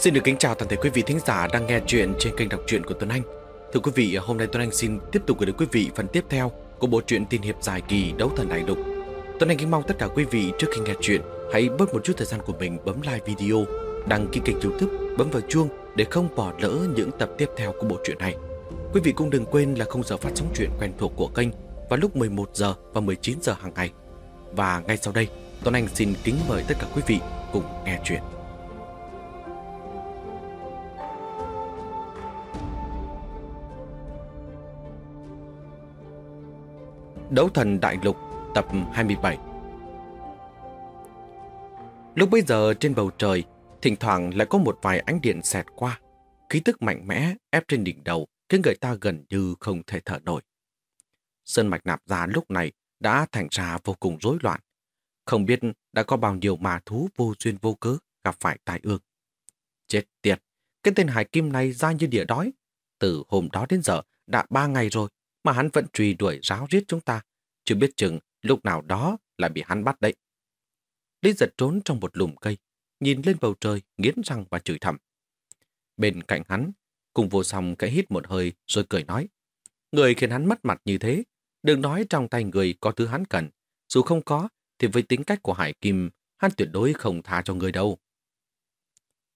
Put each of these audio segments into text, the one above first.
Xin được kính chào toàn thể quý vị thính giả đang nghe chuyện trên kênh đọc truyện của Tuấn Anh. Thưa quý vị, hôm nay Tuấn Anh xin tiếp tục gửi đến quý vị phần tiếp theo của bộ truyện tiên hiệp dài kỳ Đấu Thần Đại Lục. Tuấn Anh kính mong tất cả quý vị trước khi nghe chuyện hãy bớt một chút thời gian của mình bấm like video, đăng ký kênh youtube, bấm vào chuông để không bỏ lỡ những tập tiếp theo của bộ truyện này. Quý vị cũng đừng quên là không giờ phát sóng truyện quen thuộc của kênh vào lúc 11 giờ và 19 giờ hàng ngày. Và ngay sau đây, Tuấn Anh xin kính mời tất cả quý vị cùng nghe chuyện. Đấu thần đại lục tập 27 Lúc bấy giờ trên bầu trời, thỉnh thoảng lại có một vài ánh điện xẹt qua. Khí tức mạnh mẽ ép trên đỉnh đầu khiến người ta gần như không thể thở nổi. Sơn mạch nạp ra lúc này đã thành ra vô cùng rối loạn. Không biết đã có bao nhiêu mà thú vô duyên vô cớ gặp phải tai ương. Chết tiệt, cái tên hải kim này ra như địa đói. Từ hôm đó đến giờ đã ba ngày rồi mà hắn vẫn truy đuổi ráo riết chúng ta. Chưa biết chừng lúc nào đó lại bị hắn bắt đấy. Lý giật trốn trong một lùm cây, nhìn lên bầu trời, nghiến răng và chửi thầm. Bên cạnh hắn, cùng vô song cái hít một hơi rồi cười nói. Người khiến hắn mất mặt như thế, đừng nói trong tay người có thứ hắn cần. Dù không có, thì với tính cách của Hải Kim, hắn tuyệt đối không tha cho người đâu.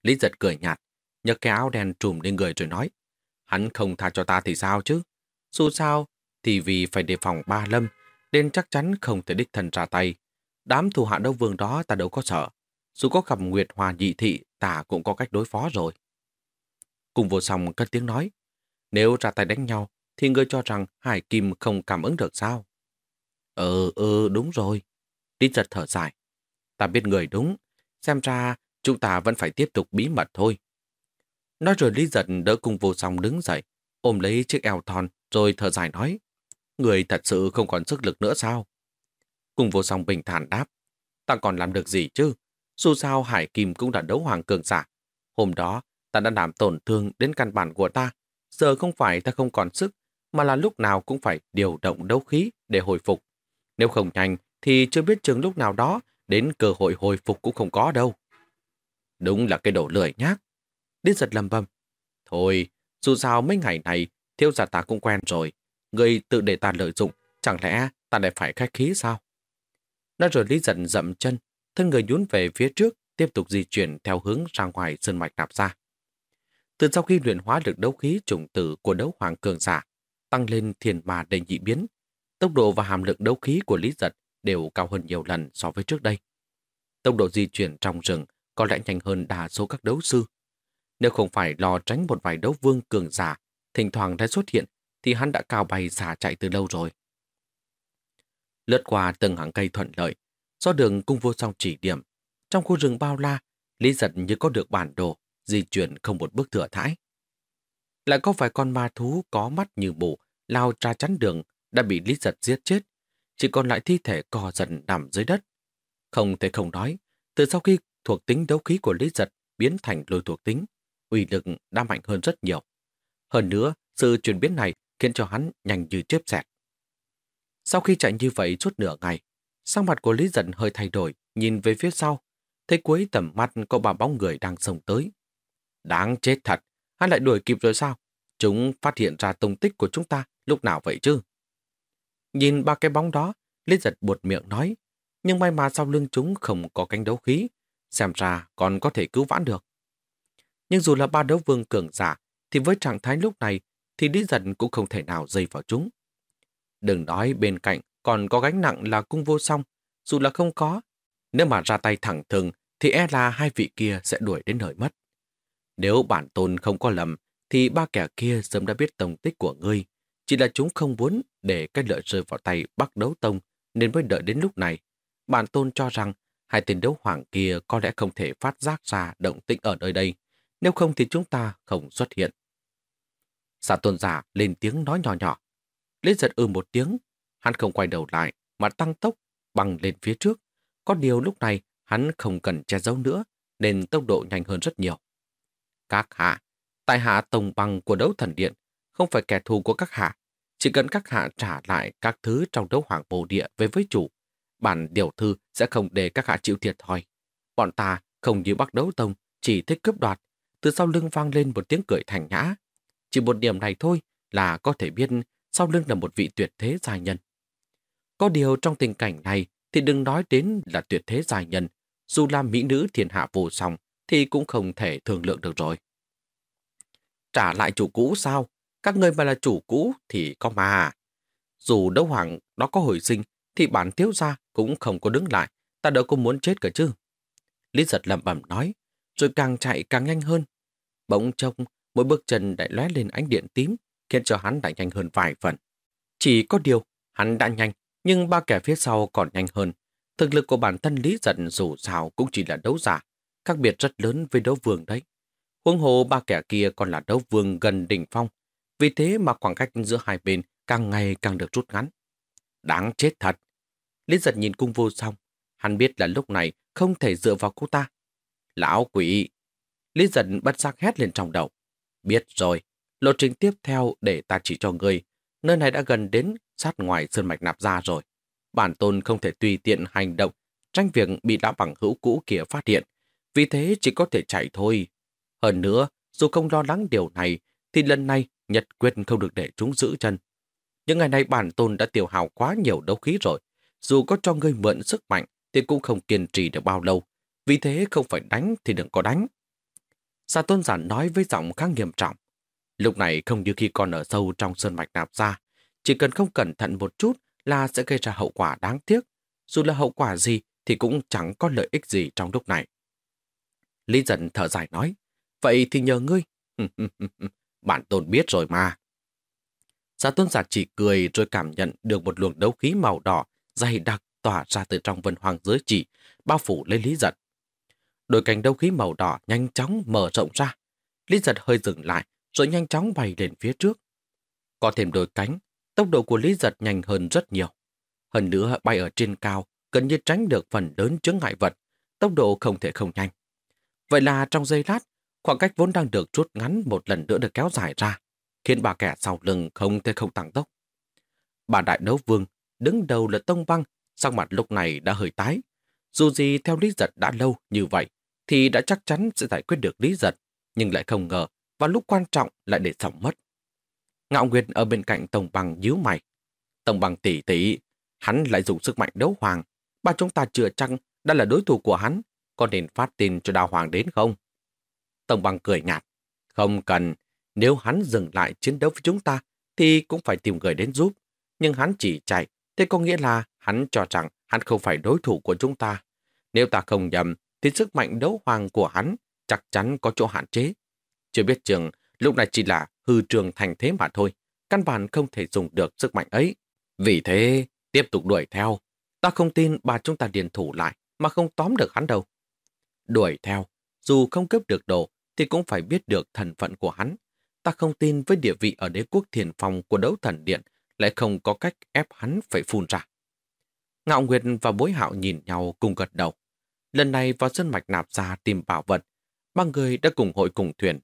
Lý giật cười nhạt, nhấc cái áo đen trùm lên người rồi nói. Hắn không tha cho ta thì sao chứ? Dù sao, thì vì phải đề phòng ba lâm, nên chắc chắn không thể đích thân ra tay. Đám thù hạ đấu vương đó ta đâu có sợ. Dù có gặp Nguyệt Hòa nhị thị, ta cũng có cách đối phó rồi. Cùng vô song cất tiếng nói, nếu ra tay đánh nhau, thì ngươi cho rằng Hải Kim không cảm ứng được sao? Ừ, ừ, đúng rồi. Lý giật thở dài. Ta biết người đúng, xem ra chúng ta vẫn phải tiếp tục bí mật thôi. Nói rồi Lý giật đỡ cùng vô song đứng dậy, ôm lấy chiếc eo thon rồi thở dài nói. Người thật sự không còn sức lực nữa sao? Cùng vô song bình thản đáp. Ta còn làm được gì chứ? Dù sao Hải Kim cũng đã đấu hoàng cường giả. Hôm đó, ta đã làm tổn thương đến căn bản của ta. Giờ không phải ta không còn sức, mà là lúc nào cũng phải điều động đấu khí để hồi phục. Nếu không nhanh, thì chưa biết chừng lúc nào đó, đến cơ hội hồi phục cũng không có đâu. Đúng là cái đồ lười nhác. Đi giật lầm bầm. Thôi, dù sao mấy ngày này, thiếu gia ta cũng quen rồi. Người tự để ta lợi dụng, chẳng lẽ ta lại phải khách khí sao? Nói rồi Lý giận dậm chân, thân người nhún về phía trước, tiếp tục di chuyển theo hướng ra ngoài sơn mạch nạp ra. Từ sau khi luyện hóa được đấu khí trùng tử của đấu hoàng cường giả, tăng lên thiền mà đầy dị biến, tốc độ và hàm lượng đấu khí của Lý Giật đều cao hơn nhiều lần so với trước đây. Tốc độ di chuyển trong rừng có lẽ nhanh hơn đa số các đấu sư. Nếu không phải lo tránh một vài đấu vương cường giả, thỉnh thoảng đã xuất hiện, thì hắn đã cao bay xả chạy từ lâu rồi. Lướt qua từng hàng cây thuận lợi, do đường cung vô song chỉ điểm, trong khu rừng bao la, Lý Giật như có được bản đồ, di chuyển không một bước thừa thãi. Lại có vài con ma thú có mắt như mù, lao ra chắn đường, đã bị Lý Giật giết chết, chỉ còn lại thi thể co dần nằm dưới đất. Không thể không nói, từ sau khi thuộc tính đấu khí của Lý Giật biến thành lôi thuộc tính, uy lực đã mạnh hơn rất nhiều. Hơn nữa, sự chuyển biến này khiến cho hắn nhanh như chớp xẹt. Sau khi chạy như vậy suốt nửa ngày, sắc mặt của Lý Dân hơi thay đổi, nhìn về phía sau, thấy cuối tầm mắt có ba bóng người đang sông tới. Đáng chết thật, hắn lại đuổi kịp rồi sao? Chúng phát hiện ra tung tích của chúng ta lúc nào vậy chứ? Nhìn ba cái bóng đó, Lý giật buột miệng nói, nhưng may mà sau lưng chúng không có cánh đấu khí, xem ra còn có thể cứu vãn được. Nhưng dù là ba đấu vương cường giả, thì với trạng thái lúc này, thì Lý giật cũng không thể nào dây vào chúng. Đừng nói bên cạnh còn có gánh nặng là cung vô song, dù là không có. Nếu mà ra tay thẳng thừng, thì e là hai vị kia sẽ đuổi đến nơi mất. Nếu bản tôn không có lầm, thì ba kẻ kia sớm đã biết tổng tích của ngươi. Chỉ là chúng không muốn để cái lợi rơi vào tay Bắc Đấu Tông nên mới đợi đến lúc này. Bản tôn cho rằng hai tên đấu hoàng kia có lẽ không thể phát giác ra động tĩnh ở nơi đây. Nếu không thì chúng ta không xuất hiện. Xà tôn giả lên tiếng nói nhỏ nhỏ. Lý giật ư một tiếng. Hắn không quay đầu lại mà tăng tốc băng lên phía trước. Có điều lúc này hắn không cần che giấu nữa nên tốc độ nhanh hơn rất nhiều. Các hạ, tại hạ tổng bằng của đấu thần điện, không phải kẻ thù của các hạ. Chỉ cần các hạ trả lại các thứ trong đấu hoàng bồ địa với với chủ, bản điều thư sẽ không để các hạ chịu thiệt thòi. Bọn ta không như bắt đấu tông, chỉ thích cướp đoạt từ sau lưng vang lên một tiếng cười thành nhã. Chỉ một điểm này thôi là có thể biết sau lưng là một vị tuyệt thế giai nhân. Có điều trong tình cảnh này thì đừng nói đến là tuyệt thế giai nhân, dù là mỹ nữ thiên hạ vô song thì cũng không thể thương lượng được rồi. Trả lại chủ cũ sao? Các người mà là chủ cũ thì có mà. Dù đấu hoàng nó có hồi sinh thì bản thiếu gia cũng không có đứng lại. Ta đâu có muốn chết cả chứ. Lý giật lầm bẩm nói, rồi càng chạy càng nhanh hơn. Bỗng trông, mỗi bước chân lại lóe lên ánh điện tím, khiến cho hắn đã nhanh hơn vài phần. Chỉ có điều, hắn đã nhanh, nhưng ba kẻ phía sau còn nhanh hơn. Thực lực của bản thân Lý giật dù sao cũng chỉ là đấu giả, khác biệt rất lớn với đấu vương đấy. Huống hồ ba kẻ kia còn là đấu vương gần đỉnh phong, vì thế mà khoảng cách giữa hai bên càng ngày càng được rút ngắn. Đáng chết thật! Lý giật nhìn cung vô song, hắn biết là lúc này không thể dựa vào cô ta. Lão quỷ! Lý giật bất giác hét lên trong đầu. Biết rồi, lộ trình tiếp theo để ta chỉ cho người. Nơi này đã gần đến sát ngoài sơn mạch nạp ra rồi. Bản tôn không thể tùy tiện hành động, tranh việc bị đã bằng hữu cũ kia phát hiện. Vì thế chỉ có thể chạy thôi. Hơn nữa, dù không lo lắng điều này, thì lần này Nhật quyết không được để chúng giữ chân. Những ngày này bản tôn đã tiêu hào quá nhiều đấu khí rồi. Dù có cho ngươi mượn sức mạnh thì cũng không kiên trì được bao lâu. Vì thế không phải đánh thì đừng có đánh. Sa tôn giản nói với giọng khá nghiêm trọng. Lúc này không như khi còn ở sâu trong sơn mạch nạp ra. Chỉ cần không cẩn thận một chút là sẽ gây ra hậu quả đáng tiếc. Dù là hậu quả gì thì cũng chẳng có lợi ích gì trong lúc này. Lý dần thở dài nói. Vậy thì nhờ ngươi. Bạn tôn biết rồi mà. Giả tôn giả chỉ cười rồi cảm nhận được một luồng đấu khí màu đỏ dày đặc tỏa ra từ trong vân hoàng giới chỉ, bao phủ lấy Lý Giật. Đôi cánh đấu khí màu đỏ nhanh chóng mở rộng ra. Lý Giật hơi dừng lại, rồi nhanh chóng bay lên phía trước. Có thêm đôi cánh, tốc độ của Lý Giật nhanh hơn rất nhiều. Hơn nữa bay ở trên cao, gần như tránh được phần lớn chướng ngại vật, tốc độ không thể không nhanh. Vậy là trong giây lát, khoảng cách vốn đang được rút ngắn một lần nữa được kéo dài ra, khiến bà kẻ sau lưng không thể không tăng tốc. Bà đại đấu vương, đứng đầu là tông băng, sắc mặt lúc này đã hơi tái. Dù gì theo lý giật đã lâu như vậy, thì đã chắc chắn sẽ giải quyết được lý giật, nhưng lại không ngờ vào lúc quan trọng lại để sỏng mất. Ngạo Nguyệt ở bên cạnh Tông Bằng nhíu mày. Tông Bằng tỉ tỉ, hắn lại dùng sức mạnh đấu hoàng. Ba chúng ta chưa chăng đã là đối thủ của hắn, có nên phát tin cho đào hoàng đến không? Tông Bằng cười nhạt. Không cần, nếu hắn dừng lại chiến đấu với chúng ta, thì cũng phải tìm người đến giúp. Nhưng hắn chỉ chạy, thế có nghĩa là hắn cho rằng hắn không phải đối thủ của chúng ta. Nếu ta không nhầm, thì sức mạnh đấu hoàng của hắn chắc chắn có chỗ hạn chế. Chưa biết chừng, lúc này chỉ là hư trường thành thế mà thôi. Căn bản không thể dùng được sức mạnh ấy. Vì thế, tiếp tục đuổi theo. Ta không tin bà chúng ta điền thủ lại mà không tóm được hắn đâu. Đuổi theo, dù không cướp được đồ, thì cũng phải biết được thần phận của hắn. Ta không tin với địa vị ở đế quốc thiền phòng của đấu thần điện lại không có cách ép hắn phải phun ra. Ngạo Nguyệt và bối hạo nhìn nhau cùng gật đầu. Lần này vào sân mạch nạp ra tìm bảo vật, ba người đã cùng hội cùng thuyền.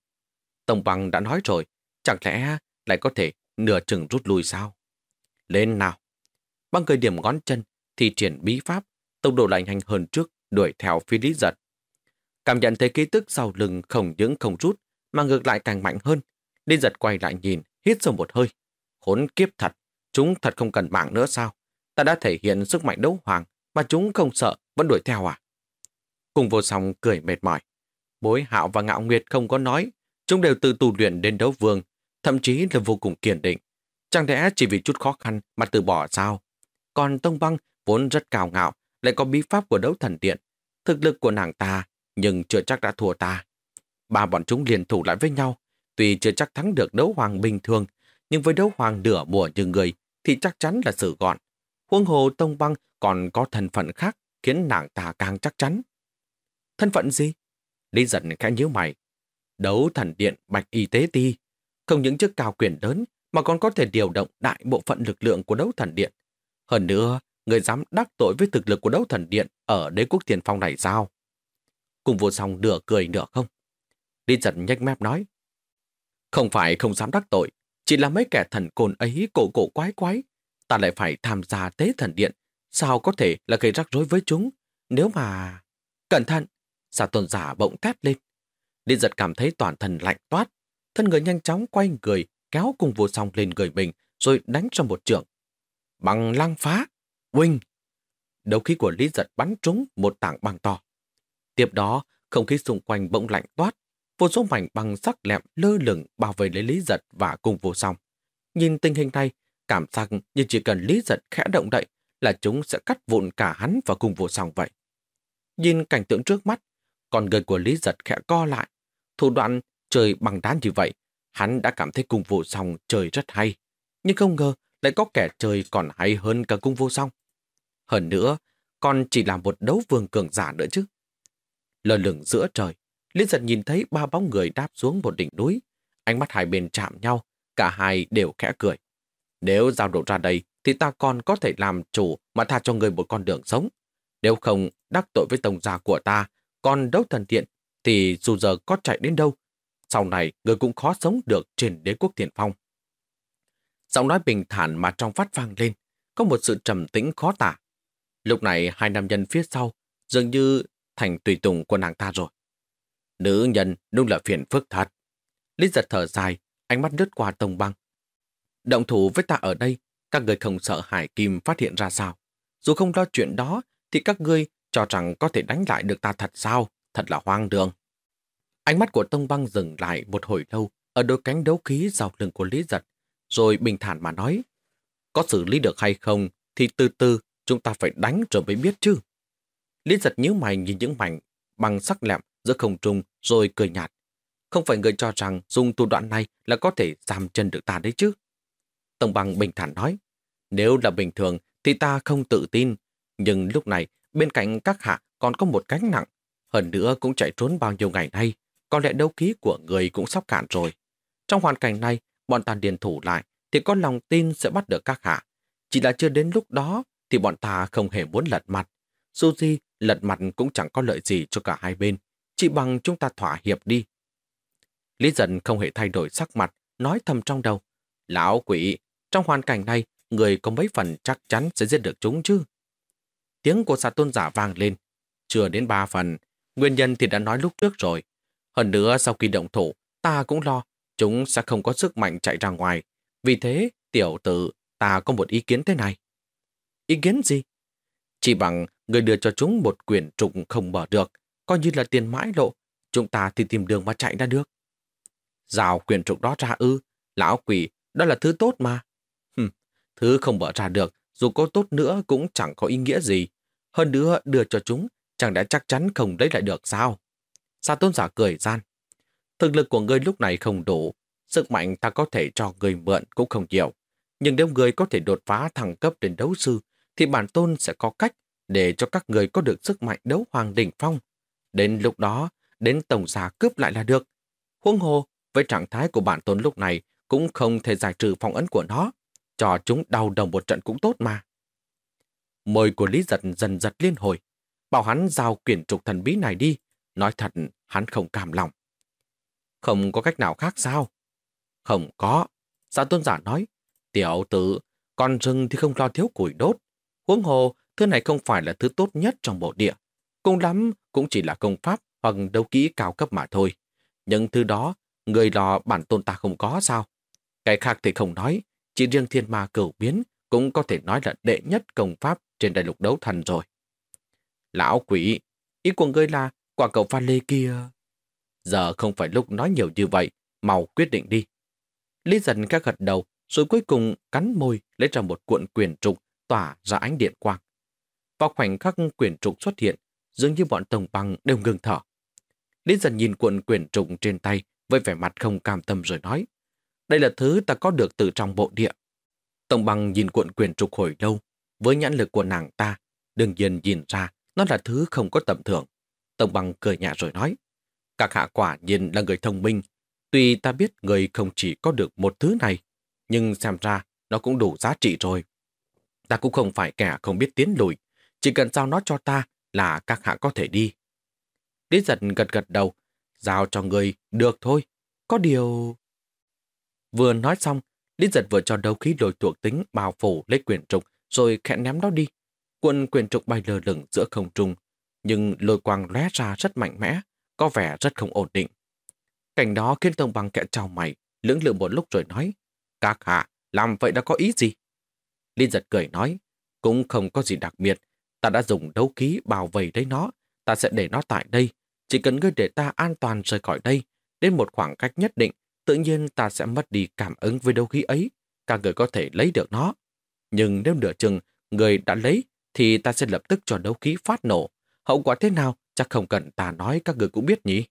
Tổng bằng đã nói rồi, chẳng lẽ lại có thể nửa chừng rút lui sao? Lên nào! Ba người điểm ngón chân, thì triển bí pháp, tốc độ lạnh hành hơn trước, đuổi theo phía lý giật. Cảm nhận thấy ký tức sau lưng không những không rút, mà ngược lại càng mạnh hơn. Lý giật quay lại nhìn, hít sâu một hơi. Khốn kiếp thật, chúng thật không cần mạng nữa sao? Ta đã thể hiện sức mạnh đấu hoàng, mà chúng không sợ, vẫn đuổi theo à? Cùng vô song cười mệt mỏi. Bối hạo và ngạo nguyệt không có nói, chúng đều tự tù luyện đến đấu vương, thậm chí là vô cùng kiên định. Chẳng lẽ chỉ vì chút khó khăn mà từ bỏ sao? Còn Tông Băng vốn rất cao ngạo, lại có bí pháp của đấu thần điện. Thực lực của nàng ta, nhưng chưa chắc đã thua ta. Ba bọn chúng liền thủ lại với nhau, tuy chưa chắc thắng được đấu hoàng bình thường, nhưng với đấu hoàng nửa mùa như người thì chắc chắn là sự gọn. Huông hồ Tông Băng còn có thân phận khác khiến nàng ta càng chắc chắn. Thân phận gì? Lý giận khẽ nhíu mày. Đấu thần điện bạch y tế ti. Không những chức cao quyền lớn mà còn có thể điều động đại bộ phận lực lượng của đấu thần điện. Hơn nữa, người dám đắc tội với thực lực của đấu thần điện ở đế quốc tiền phong này sao? Cùng vô song nửa cười nửa không. Lý giận nhếch mép nói. Không phải không dám đắc tội, chỉ là mấy kẻ thần côn ấy cổ cổ quái quái. Ta lại phải tham gia tế thần điện. Sao có thể là gây rắc rối với chúng? Nếu mà... Cẩn thận! Xà tôn giả bỗng thét lên. Lý giật cảm thấy toàn thân lạnh toát, thân người nhanh chóng quay người, kéo cùng vô song lên người mình, rồi đánh cho một trường. Bằng lăng phá, huynh! Đầu khí của Lý giật bắn trúng một tảng băng to. Tiếp đó, không khí xung quanh bỗng lạnh toát, vô số mảnh băng sắc lẹm lơ lửng bảo vệ lấy Lý giật và cùng vô song. Nhìn tình hình này, cảm giác như chỉ cần Lý giật khẽ động đậy là chúng sẽ cắt vụn cả hắn và cùng vô song vậy. Nhìn cảnh tượng trước mắt, còn người của Lý giật khẽ co lại. Thủ đoạn chơi bằng đá như vậy, hắn đã cảm thấy cung vô song chơi rất hay. Nhưng không ngờ lại có kẻ chơi còn hay hơn cả cung vô song. Hơn nữa, còn chỉ là một đấu vương cường giả nữa chứ. Lờ lửng giữa trời, Lý giật nhìn thấy ba bóng người đáp xuống một đỉnh núi. Ánh mắt hai bên chạm nhau, cả hai đều khẽ cười. Nếu giao độ ra đây, thì ta còn có thể làm chủ mà tha cho người một con đường sống. Nếu không đắc tội với tổng gia của ta, còn đấu thần tiện, thì dù giờ có chạy đến đâu, sau này người cũng khó sống được trên đế quốc thiền phong. Giọng nói bình thản mà trong phát vang lên, có một sự trầm tĩnh khó tả. Lúc này hai nam nhân phía sau dường như thành tùy tùng của nàng ta rồi. Nữ nhân đúng là phiền phức thật. Lý giật thở dài, ánh mắt lướt qua tông băng. Động thủ với ta ở đây, các người không sợ Hải Kim phát hiện ra sao. Dù không lo chuyện đó, thì các ngươi cho rằng có thể đánh lại được ta thật sao? Thật là hoang đường. Ánh mắt của Tông Băng dừng lại một hồi lâu ở đôi cánh đấu khí dọc lưng của Lý Giật, rồi bình thản mà nói, có xử lý được hay không thì từ từ chúng ta phải đánh rồi mới biết chứ. Lý Giật nhíu mày nhìn những mảnh bằng sắc lẹm giữa không trung rồi cười nhạt. Không phải người cho rằng dùng thủ đoạn này là có thể giảm chân được ta đấy chứ. Tông Băng bình thản nói, nếu là bình thường thì ta không tự tin, nhưng lúc này bên cạnh các hạ còn có một cánh nặng, hơn nữa cũng chạy trốn bao nhiêu ngày nay, có lẽ đấu khí của người cũng sắp cạn rồi. Trong hoàn cảnh này, bọn ta điền thủ lại thì có lòng tin sẽ bắt được các hạ. Chỉ là chưa đến lúc đó thì bọn ta không hề muốn lật mặt. Dù gì, lật mặt cũng chẳng có lợi gì cho cả hai bên. Chỉ bằng chúng ta thỏa hiệp đi. Lý dần không hề thay đổi sắc mặt, nói thầm trong đầu. Lão quỷ, trong hoàn cảnh này, người có mấy phần chắc chắn sẽ giết được chúng chứ. Tiếng của xà tôn giả vang lên. Chưa đến ba phần. Nguyên nhân thì đã nói lúc trước rồi. Hơn nữa sau khi động thủ, ta cũng lo chúng sẽ không có sức mạnh chạy ra ngoài. Vì thế, tiểu tử, ta có một ý kiến thế này. Ý kiến gì? Chỉ bằng người đưa cho chúng một quyển trục không mở được, coi như là tiền mãi lộ, chúng ta thì tìm đường mà chạy ra được. Rào quyển trục đó ra ư, lão quỷ, đó là thứ tốt mà. Hừm, thứ không mở ra được, dù có tốt nữa cũng chẳng có ý nghĩa gì. Hơn nữa đưa cho chúng, chẳng đã chắc chắn không lấy lại được sao? Sa tôn giả cười gian. Thực lực của ngươi lúc này không đủ, sức mạnh ta có thể cho người mượn cũng không nhiều. Nhưng nếu người có thể đột phá thăng cấp đến đấu sư, thì bản tôn sẽ có cách để cho các người có được sức mạnh đấu hoàng đỉnh phong. Đến lúc đó, đến tổng giả cướp lại là được. Huống hồ, với trạng thái của bản tôn lúc này cũng không thể giải trừ phong ấn của nó. Cho chúng đau đầu một trận cũng tốt mà. Môi của Lý Giật dần giật liên hồi. Bảo hắn giao quyển trục thần bí này đi. Nói thật, hắn không cảm lòng. Không có cách nào khác sao? Không có. Dạ giả tôn giả nói, tiểu tử, con rừng thì không lo thiếu củi đốt. Huống hồ, thứ này không phải là thứ tốt nhất trong bộ địa. Cùng lắm cũng chỉ là công pháp hoặc đấu kỹ cao cấp mà thôi. Nhưng thứ đó, người lo bản tôn ta không có sao? Cái khác thì không nói, chỉ riêng thiên ma cửu biến cũng có thể nói là đệ nhất công pháp trên đại lục đấu thần rồi. Lão quỷ, ý của ngươi là quả cầu pha lê kia... Giờ không phải lúc nói nhiều như vậy, mau quyết định đi. Lý dần các gật đầu, rồi cuối cùng cắn môi lấy ra một cuộn quyền trục tỏa ra ánh điện quang. Vào khoảnh khắc quyền trục xuất hiện, dường như bọn tổng băng đều ngừng thở. Lý dần nhìn cuộn quyền trục trên tay với vẻ mặt không cam tâm rồi nói. Đây là thứ ta có được từ trong bộ địa. Tổng bằng nhìn cuộn quyền trục hồi lâu, với nhãn lực của nàng ta, đương nhiên nhìn ra nó là thứ không có tầm thường. Tổng bằng cười nhẹ rồi nói. Các hạ quả nhiên là người thông minh. Tuy ta biết người không chỉ có được một thứ này, nhưng xem ra nó cũng đủ giá trị rồi. Ta cũng không phải kẻ không biết tiến lùi. Chỉ cần giao nó cho ta là các hạ có thể đi. Lý giật gật gật đầu. Giao cho người, được thôi. Có điều... Vừa nói xong, Lý giật vừa cho đấu khí lôi thuộc tính bao phủ lấy quyền trục rồi khẽ ném nó đi. Quân quyền trục bay lơ lửng giữa không trung, nhưng lôi quang lóe ra rất mạnh mẽ, có vẻ rất không ổn định. Cảnh đó khiến Tông Băng kẹt trao mày, lưỡng lự một lúc rồi nói, các hạ, làm vậy đã có ý gì? Lý giật cười nói, cũng không có gì đặc biệt, ta đã dùng đấu khí bảo vây đấy nó, ta sẽ để nó tại đây, chỉ cần ngươi để ta an toàn rời khỏi đây, đến một khoảng cách nhất định, tự nhiên ta sẽ mất đi cảm ứng với đấu khí ấy, cả người có thể lấy được nó. Nhưng nếu nửa chừng người đã lấy, thì ta sẽ lập tức cho đấu khí phát nổ. Hậu quả thế nào, chắc không cần ta nói các người cũng biết nhỉ.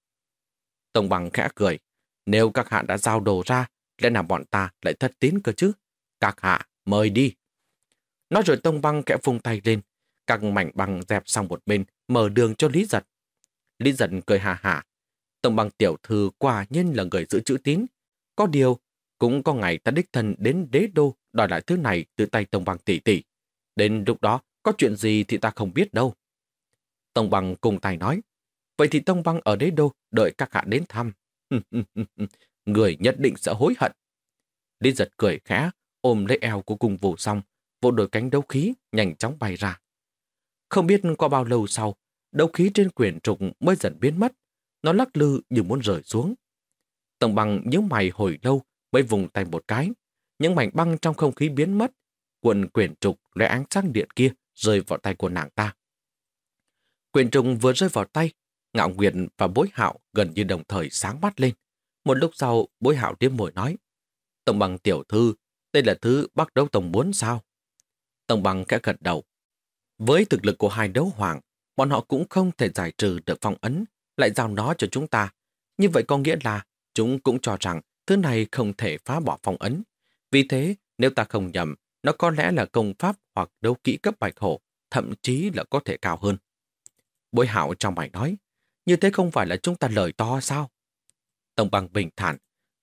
Tông bằng khẽ cười, nếu các hạ đã giao đồ ra, lẽ nào bọn ta lại thất tín cơ chứ? Các hạ, mời đi. Nói rồi Tông băng kẽ phung tay lên, các mảnh băng dẹp sang một bên, mở đường cho Lý Giật. Lý Giật cười hà hà. Tông bằng tiểu thư quả nhiên là người giữ chữ tín. Có điều, cũng có ngày ta đích thân đến đế đô đòi lại thứ này từ tay Tông bằng tỷ tỷ. Đến lúc đó, có chuyện gì thì ta không biết đâu. Tông bằng cùng tài nói. Vậy thì Tông băng ở đế đô đợi các hạ đến thăm. người nhất định sẽ hối hận. Lý giật cười khẽ, ôm lấy eo của cung vô xong, vỗ đôi cánh đấu khí nhanh chóng bay ra. Không biết qua bao lâu sau, đấu khí trên quyển trục mới dần biến mất. Nó lắc lư như muốn rời xuống. Tổng bằng những mày hồi lâu mới vùng tay một cái. Những mảnh băng trong không khí biến mất. Quần quyển trục lóe ánh sáng điện kia rơi vào tay của nàng ta. Quyển trục vừa rơi vào tay, Ngạo Nguyệt và Bối Hạo gần như đồng thời sáng mắt lên. Một lúc sau, Bối Hạo tiếp mồi nói. Tổng bằng tiểu thư, đây là thứ bắt đấu tổng muốn sao? Tổng bằng kẽ gật đầu. Với thực lực của hai đấu hoàng, bọn họ cũng không thể giải trừ được phong ấn, lại giao nó cho chúng ta. Như vậy có nghĩa là chúng cũng cho rằng thứ này không thể phá bỏ phong ấn. Vì thế, nếu ta không nhầm, nó có lẽ là công pháp hoặc đấu kỹ cấp bạch hổ, thậm chí là có thể cao hơn. Bối hạo trong bài nói, như thế không phải là chúng ta lời to sao? Tông bằng bình thản,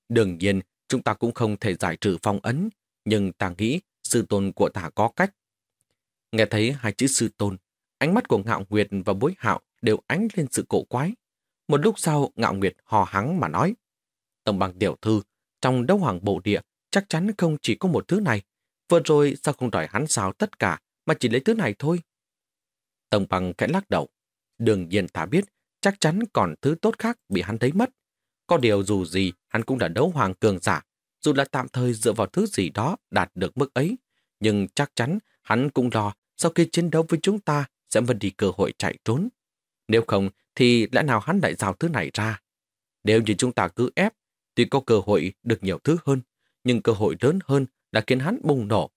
đương nhiên chúng ta cũng không thể giải trừ phong ấn, nhưng ta nghĩ sư tôn của ta có cách. Nghe thấy hai chữ sư tôn, ánh mắt của Ngạo Nguyệt và Bối Hạo đều ánh lên sự cổ quái. Một lúc sau, Ngạo Nguyệt hò hắng mà nói, Tổng bằng tiểu thư, trong đấu hoàng bộ địa chắc chắn không chỉ có một thứ này. Vừa rồi sao không đòi hắn sao tất cả mà chỉ lấy thứ này thôi? Tổng bằng kẽ lắc đầu. Đương nhiên ta biết chắc chắn còn thứ tốt khác bị hắn thấy mất. Có điều dù gì, hắn cũng đã đấu hoàng cường giả, dù là tạm thời dựa vào thứ gì đó đạt được mức ấy, nhưng chắc chắn hắn cũng lo sau khi chiến đấu với chúng ta sẽ mất đi cơ hội chạy trốn. Nếu không, thì lẽ nào hắn lại giao thứ này ra? Nếu như chúng ta cứ ép, thì có cơ hội được nhiều thứ hơn, nhưng cơ hội lớn hơn là khiến hắn bùng nổ.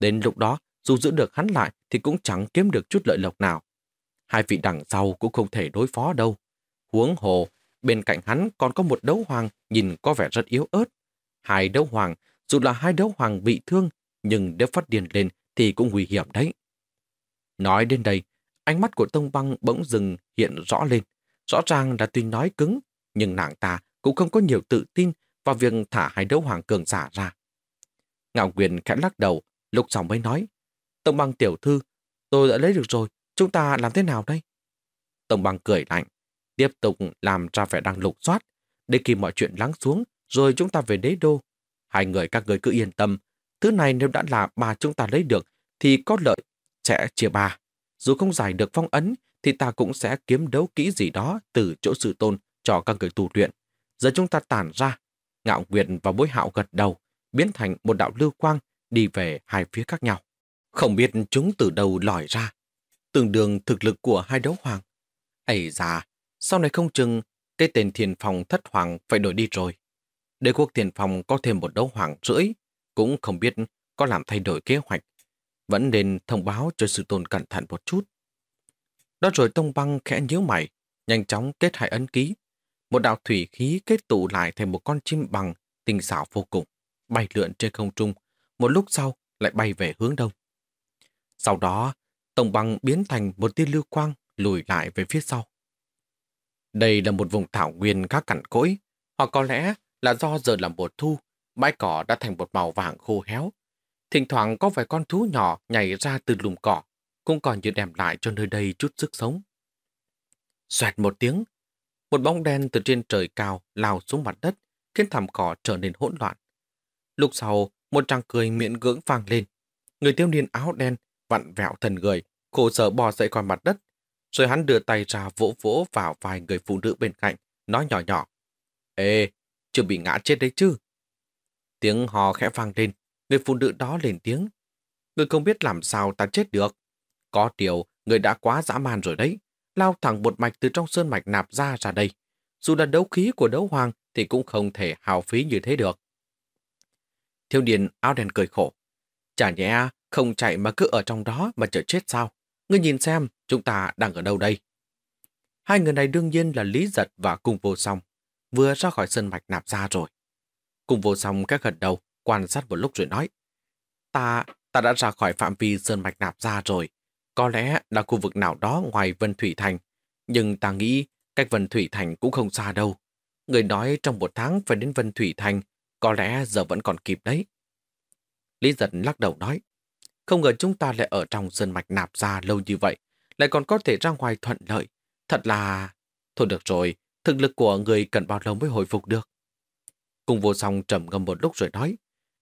Đến lúc đó, dù giữ được hắn lại thì cũng chẳng kiếm được chút lợi lộc nào. Hai vị đằng sau cũng không thể đối phó đâu. Huống hồ, bên cạnh hắn còn có một đấu hoàng nhìn có vẻ rất yếu ớt. Hai đấu hoàng, dù là hai đấu hoàng bị thương, nhưng nếu phát điên lên thì cũng nguy hiểm đấy. Nói đến đây, ánh mắt của Tông Băng bỗng dừng hiện rõ lên. Rõ ràng là tuy nói cứng, nhưng nàng ta cũng không có nhiều tự tin vào việc thả hai đấu hoàng cường giả ra. Ngạo Quyền khẽ lắc đầu, lục giọng mới nói, Tông Băng tiểu thư, tôi đã lấy được rồi, chúng ta làm thế nào đây? Tông Băng cười lạnh, tiếp tục làm ra vẻ đang lục soát, để khi mọi chuyện lắng xuống, rồi chúng ta về đế đô. Hai người các người cứ yên tâm, thứ này nếu đã là bà chúng ta lấy được, thì có lợi, sẽ chia ba. Dù không giải được phong ấn, thì ta cũng sẽ kiếm đấu kỹ gì đó từ chỗ sự tôn cho các người tu luyện. Giờ chúng ta tản ra, ngạo nguyệt và bối hạo gật đầu, biến thành một đạo lưu quang đi về hai phía khác nhau. Không biết chúng từ đâu lòi ra, tương đương thực lực của hai đấu hoàng. Ây già sau này không chừng cái tên thiền phòng thất hoàng phải đổi đi rồi. Đế quốc thiền phòng có thêm một đấu hoàng rưỡi, cũng không biết có làm thay đổi kế hoạch. Vẫn nên thông báo cho sự tôn cẩn thận một chút. Đó rồi Tông Băng khẽ nhíu mày, nhanh chóng kết hai ấn ký. Một đạo thủy khí kết tụ lại thành một con chim bằng tinh xảo vô cùng, bay lượn trên không trung, một lúc sau lại bay về hướng đông. Sau đó, Tông Băng biến thành một tia lưu quang lùi lại về phía sau. Đây là một vùng thảo nguyên khá cằn cỗi, hoặc có lẽ là do giờ là mùa thu, bãi cỏ đã thành một màu vàng khô héo. Thỉnh thoảng có vài con thú nhỏ nhảy ra từ lùm cỏ, cũng còn như đem lại cho nơi đây chút sức sống. Xoẹt một tiếng, một bóng đen từ trên trời cao lao xuống mặt đất, khiến thảm cỏ trở nên hỗn loạn. Lúc sau, một tràng cười miệng gưỡng vang lên. Người thiếu niên áo đen, vặn vẹo thần người, khổ sở bò dậy khỏi mặt đất, rồi hắn đưa tay ra vỗ vỗ vào vài người phụ nữ bên cạnh, nói nhỏ nhỏ. Ê, chưa bị ngã chết đấy chứ. Tiếng hò khẽ vang lên, người phụ nữ đó lên tiếng. Người không biết làm sao ta chết được. Có điều, người đã quá dã man rồi đấy. Lao thẳng một mạch từ trong sơn mạch nạp ra ra đây. Dù là đấu khí của đấu hoàng thì cũng không thể hào phí như thế được. Thiếu niên áo đen cười khổ. Chả nhẽ không chạy mà cứ ở trong đó mà chờ chết sao? Ngươi nhìn xem, chúng ta đang ở đâu đây? Hai người này đương nhiên là Lý Giật và Cung Vô Song, vừa ra khỏi sân mạch nạp ra rồi. Cung Vô Song các gật đầu, quan sát một lúc rồi nói. Ta, ta đã ra khỏi phạm vi sơn mạch nạp ra rồi. Có lẽ là khu vực nào đó ngoài Vân Thủy Thành. Nhưng ta nghĩ cách Vân Thủy Thành cũng không xa đâu. Người nói trong một tháng phải đến Vân Thủy Thành, có lẽ giờ vẫn còn kịp đấy. Lý giật lắc đầu nói, không ngờ chúng ta lại ở trong sơn mạch nạp ra lâu như vậy, lại còn có thể ra ngoài thuận lợi. Thật là... Thôi được rồi, thực lực của người cần bao lâu mới hồi phục được? Cùng vô song trầm ngâm một lúc rồi nói,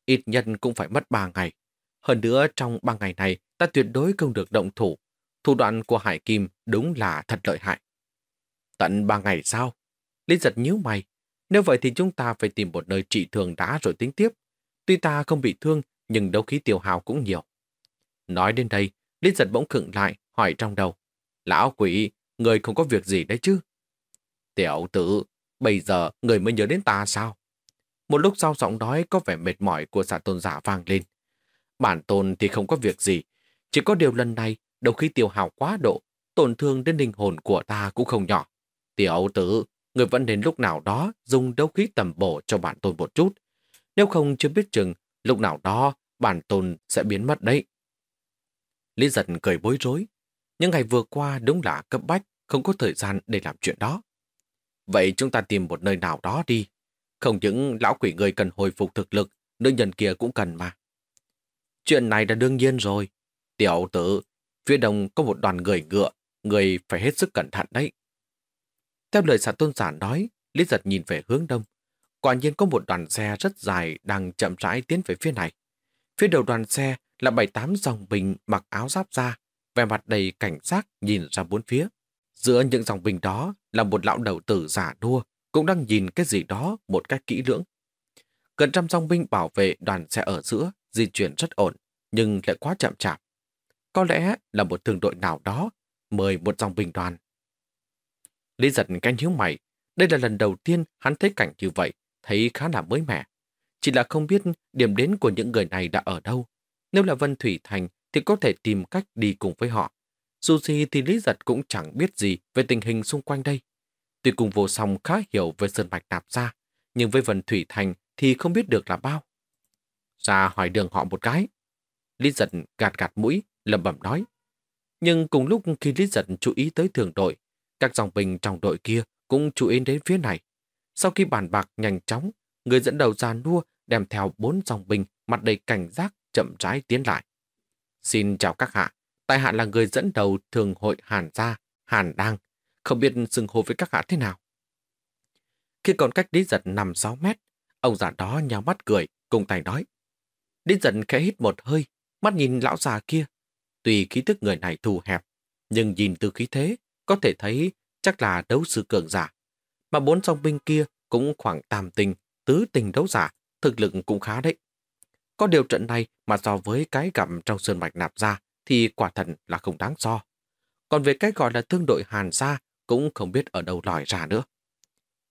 ít nhân cũng phải mất ba ngày. Hơn nữa trong ba ngày này, ta tuyệt đối không được động thủ. Thủ đoạn của Hải Kim đúng là thật lợi hại. Tận ba ngày sao? Lý giật nhíu mày. Nếu vậy thì chúng ta phải tìm một nơi trị thương đã rồi tính tiếp. Tuy ta không bị thương, nhưng đấu khí tiêu hào cũng nhiều. Nói đến đây, Lý giật bỗng khựng lại, hỏi trong đầu. Lão quỷ, người không có việc gì đấy chứ? Tiểu tử, bây giờ người mới nhớ đến ta sao? Một lúc sau giọng nói có vẻ mệt mỏi của giả tôn giả vang lên. Bản tôn thì không có việc gì, chỉ có điều lần này đầu khi tiêu hào quá độ, tổn thương đến linh hồn của ta cũng không nhỏ. Tiểu tử, người vẫn đến lúc nào đó dùng đấu khí tầm bổ cho bản tôn một chút. Nếu không chưa biết chừng, lúc nào đó bản tôn sẽ biến mất đấy. Lý giật cười bối rối. Những ngày vừa qua đúng là cấp bách, không có thời gian để làm chuyện đó. Vậy chúng ta tìm một nơi nào đó đi. Không những lão quỷ người cần hồi phục thực lực, nữ nhân kia cũng cần mà. Chuyện này là đương nhiên rồi. Tiểu tử, phía đông có một đoàn người ngựa, người phải hết sức cẩn thận đấy. Theo lời xã tôn giả nói, Lý giật nhìn về hướng đông. Quả nhiên có một đoàn xe rất dài đang chậm rãi tiến về phía này. Phía đầu đoàn xe là bảy tám dòng bình mặc áo giáp da, vẻ mặt đầy cảnh giác nhìn ra bốn phía. Giữa những dòng bình đó là một lão đầu tử giả đua, cũng đang nhìn cái gì đó một cách kỹ lưỡng. Gần trăm dòng binh bảo vệ đoàn xe ở giữa, di chuyển rất ổn, nhưng lại quá chậm chạp. Có lẽ là một thường đội nào đó mời một dòng binh đoàn. Lý giật canh hiếu mày, đây là lần đầu tiên hắn thấy cảnh như vậy, thấy khá là mới mẻ. Chỉ là không biết điểm đến của những người này đã ở đâu. Nếu là Vân Thủy Thành thì có thể tìm cách đi cùng với họ. Dù gì thì Lý Giật cũng chẳng biết gì về tình hình xung quanh đây. Tuy cùng vô song khá hiểu về Sơn Mạch Nạp ra, nhưng với Vân Thủy Thành thì không biết được là bao. Ra hỏi đường họ một cái. Lý Giật gạt gạt mũi, lầm bẩm nói. Nhưng cùng lúc khi Lý Giật chú ý tới thường đội, các dòng bình trong đội kia cũng chú ý đến phía này. Sau khi bàn bạc nhanh chóng, người dẫn đầu ra nua đem theo bốn dòng binh mặt đầy cảnh giác chậm rãi tiến lại. Xin chào các hạ, tại hạ là người dẫn đầu thường hội Hàn Gia, Hàn Đăng, không biết xưng hô với các hạ thế nào. Khi còn cách Lý Giật 5-6 mét, ông già đó nhào mắt cười, cùng tay nói. Lý Giật khẽ hít một hơi, mắt nhìn lão già kia. Tuy khí thức người này thù hẹp, nhưng nhìn từ khí thế, có thể thấy chắc là đấu sư cường giả. Mà bốn song binh kia cũng khoảng tam tình, tứ tình đấu giả, thực lực cũng khá đấy. Có điều trận này mà so với cái gặm trong sơn mạch nạp ra thì quả thật là không đáng so. Còn về cái gọi là thương đội Hàn gia cũng không biết ở đâu lòi ra nữa.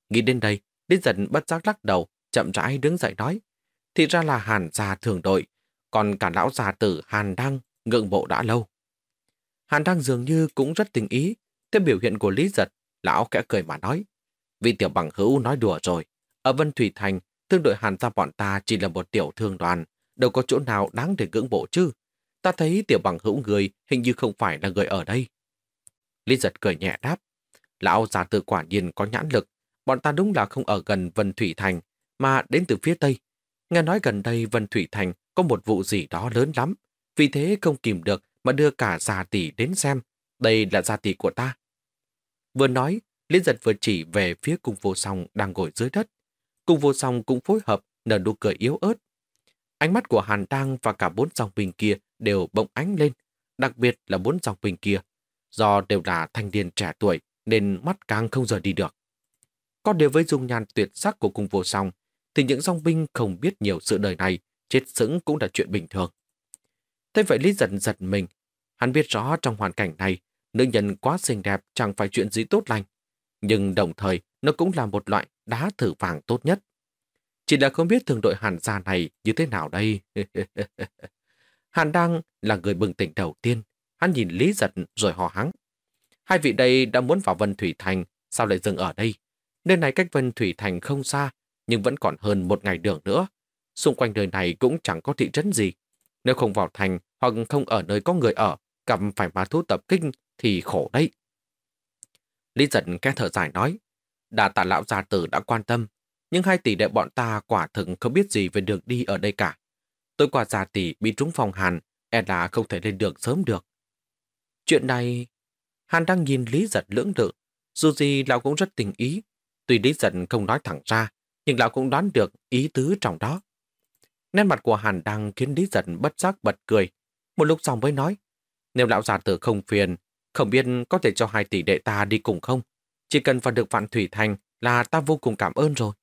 Nghĩ đến đây, Lý Dân bất giác lắc đầu, chậm rãi đứng dậy nói. Thì ra là Hàn già thường đội, còn cả lão già tử Hàn Đăng ngượng bộ đã lâu. Hàn Đăng dường như cũng rất tình ý, theo biểu hiện của Lý Giật, lão kẽ cười mà nói. Vì tiểu bằng hữu nói đùa rồi, ở Vân Thủy Thành, thương đội Hàn gia bọn ta chỉ là một tiểu thương đoàn, đâu có chỗ nào đáng để ngưỡng bộ chứ. Ta thấy tiểu bằng hữu người hình như không phải là người ở đây. Lý giật cười nhẹ đáp. Lão già tự quả nhiên có nhãn lực. Bọn ta đúng là không ở gần Vân Thủy Thành, mà đến từ phía Tây. Nghe nói gần đây Vân Thủy Thành có một vụ gì đó lớn lắm. Vì thế không kìm được mà đưa cả già tỷ đến xem. Đây là già tỷ của ta. Vừa nói, liên giật vừa chỉ về phía cung vô song đang ngồi dưới đất. Cung vô song cũng phối hợp nở nụ cười yếu ớt Ánh mắt của Hàn Đăng và cả bốn dòng bình kia đều bỗng ánh lên, đặc biệt là bốn dòng bình kia. Do đều là thanh niên trẻ tuổi nên mắt càng không rời đi được. Có điều với dung nhan tuyệt sắc của cung vô song, thì những song binh không biết nhiều sự đời này, chết sững cũng là chuyện bình thường. Thế vậy Lý giật giật mình. Hắn biết rõ trong hoàn cảnh này, nữ nhân quá xinh đẹp chẳng phải chuyện gì tốt lành. Nhưng đồng thời, nó cũng là một loại đá thử vàng tốt nhất. Chỉ là không biết thường đội hàn gia này như thế nào đây. hàn Đăng là người bừng tỉnh đầu tiên. Hắn nhìn Lý giật rồi hò hắng. Hai vị đây đã muốn vào Vân Thủy Thành, sao lại dừng ở đây? Nơi này cách Vân Thủy Thành không xa, nhưng vẫn còn hơn một ngày đường nữa. Xung quanh nơi này cũng chẳng có thị trấn gì. Nếu không vào thành hoặc không ở nơi có người ở, gặp phải ma thú tập kinh thì khổ đấy. Lý giận khe thở dài nói, đà tạ lão gia tử đã quan tâm, nhưng hai tỷ đệ bọn ta quả thực không biết gì về đường đi ở đây cả. Tôi qua gia tỷ bị trúng phòng hàn, e là không thể lên đường sớm được. Chuyện này... Hàn đang nhìn Lý giật lưỡng lự, dù gì lão cũng rất tình ý. Tuy Lý giật không nói thẳng ra, nhưng lão cũng đoán được ý tứ trong đó. Nét mặt của Hàn Đăng khiến Lý Giật bất giác bật cười. Một lúc sau mới nói, nếu lão già tử không phiền, không biết có thể cho hai tỷ đệ ta đi cùng không? Chỉ cần vào được vạn thủy thành là ta vô cùng cảm ơn rồi.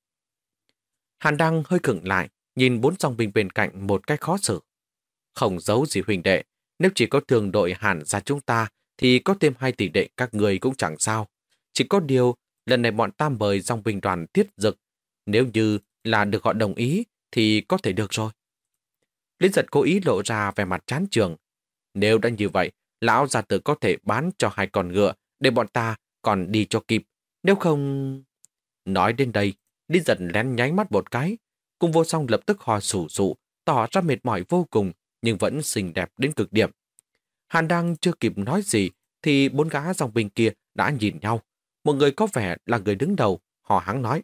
Hàn Đăng hơi cứng lại, nhìn bốn dòng binh bên cạnh một cách khó xử. Không giấu gì huynh đệ, nếu chỉ có thường đội Hàn ra chúng ta, thì có thêm hai tỷ đệ các người cũng chẳng sao. Chỉ có điều, lần này bọn ta mời dòng binh đoàn thiết dực. Nếu như là được họ đồng ý, thì có thể được rồi. Linh giật cố ý lộ ra về mặt chán trường. Nếu đã như vậy, lão gia tử có thể bán cho hai con ngựa để bọn ta còn đi cho kịp. Nếu không... Nói đến đây, Linh giật lén nháy mắt một cái. Cung vô song lập tức hò sủ sụ, tỏ ra mệt mỏi vô cùng, nhưng vẫn xinh đẹp đến cực điểm. Hàn đang chưa kịp nói gì, thì bốn gã dòng binh kia đã nhìn nhau. Một người có vẻ là người đứng đầu, họ hắn nói.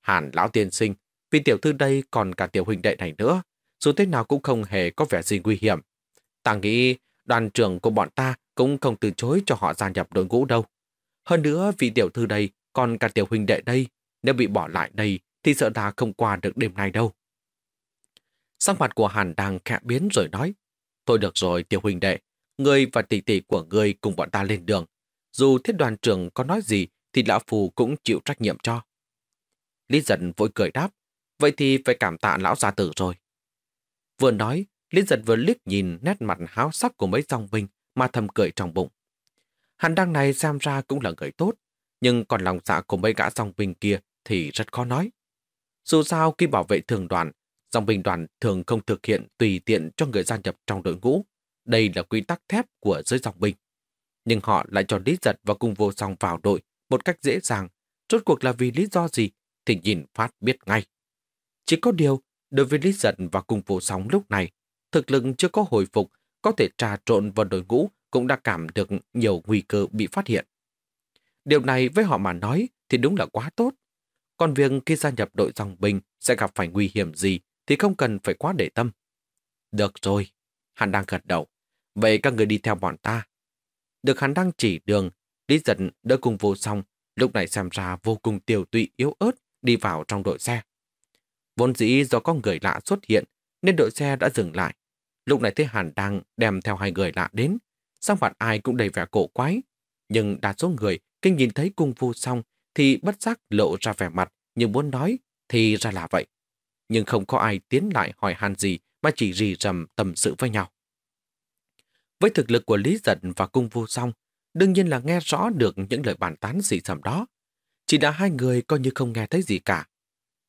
Hàn lão tiên sinh, vì tiểu thư đây còn cả tiểu huynh đệ này nữa, dù thế nào cũng không hề có vẻ gì nguy hiểm. Ta nghĩ đoàn trưởng của bọn ta cũng không từ chối cho họ gia nhập đội ngũ đâu. Hơn nữa, vị tiểu thư đây còn cả tiểu huynh đệ đây, nếu bị bỏ lại đây thì sợ ta không qua được đêm nay đâu. Sắc mặt của Hàn đang khẽ biến rồi nói, Thôi được rồi tiểu huynh đệ, người và tỷ tỷ của người cùng bọn ta lên đường. Dù thiết đoàn trưởng có nói gì thì lão phù cũng chịu trách nhiệm cho. Lý giật vội cười đáp, vậy thì phải cảm tạ lão gia tử rồi. Vừa nói, Lý giật vừa liếc nhìn nét mặt háo sắc của mấy dòng binh mà thầm cười trong bụng. hắn đăng này xem ra cũng là người tốt, nhưng còn lòng dạ của mấy gã dòng binh kia thì rất khó nói. Dù sao khi bảo vệ thường đoàn, dòng binh đoàn thường không thực hiện tùy tiện cho người gia nhập trong đội ngũ. Đây là quy tắc thép của giới dòng binh. Nhưng họ lại cho Lý Giật và cùng vô song vào đội một cách dễ dàng. Rốt cuộc là vì lý do gì thì nhìn phát biết ngay. Chỉ có điều, đối với Lý Giật và cùng vô song lúc này, thực lực chưa có hồi phục, có thể trà trộn vào đội ngũ cũng đã cảm được nhiều nguy cơ bị phát hiện. Điều này với họ mà nói thì đúng là quá tốt. Còn việc khi gia nhập đội dòng binh sẽ gặp phải nguy hiểm gì thì không cần phải quá để tâm. Được rồi, hắn đang gật đầu. Vậy các người đi theo bọn ta. Được hắn đang chỉ đường, Lý Giật đỡ cùng vô song, lúc này xem ra vô cùng tiểu tụy yếu ớt đi vào trong đội xe. Vốn dĩ do có người lạ xuất hiện nên đội xe đã dừng lại. Lúc này thấy Hàn đang đem theo hai người lạ đến, sang mặt ai cũng đầy vẻ cổ quái. Nhưng đa số người kinh nhìn thấy cung phu xong thì bất giác lộ ra vẻ mặt như muốn nói thì ra là vậy. Nhưng không có ai tiến lại hỏi Hàn gì mà chỉ rì rầm tâm sự với nhau. Với thực lực của Lý Giật và cung phu song đương nhiên là nghe rõ được những lời bàn tán dị sầm đó. Chỉ đã hai người coi như không nghe thấy gì cả.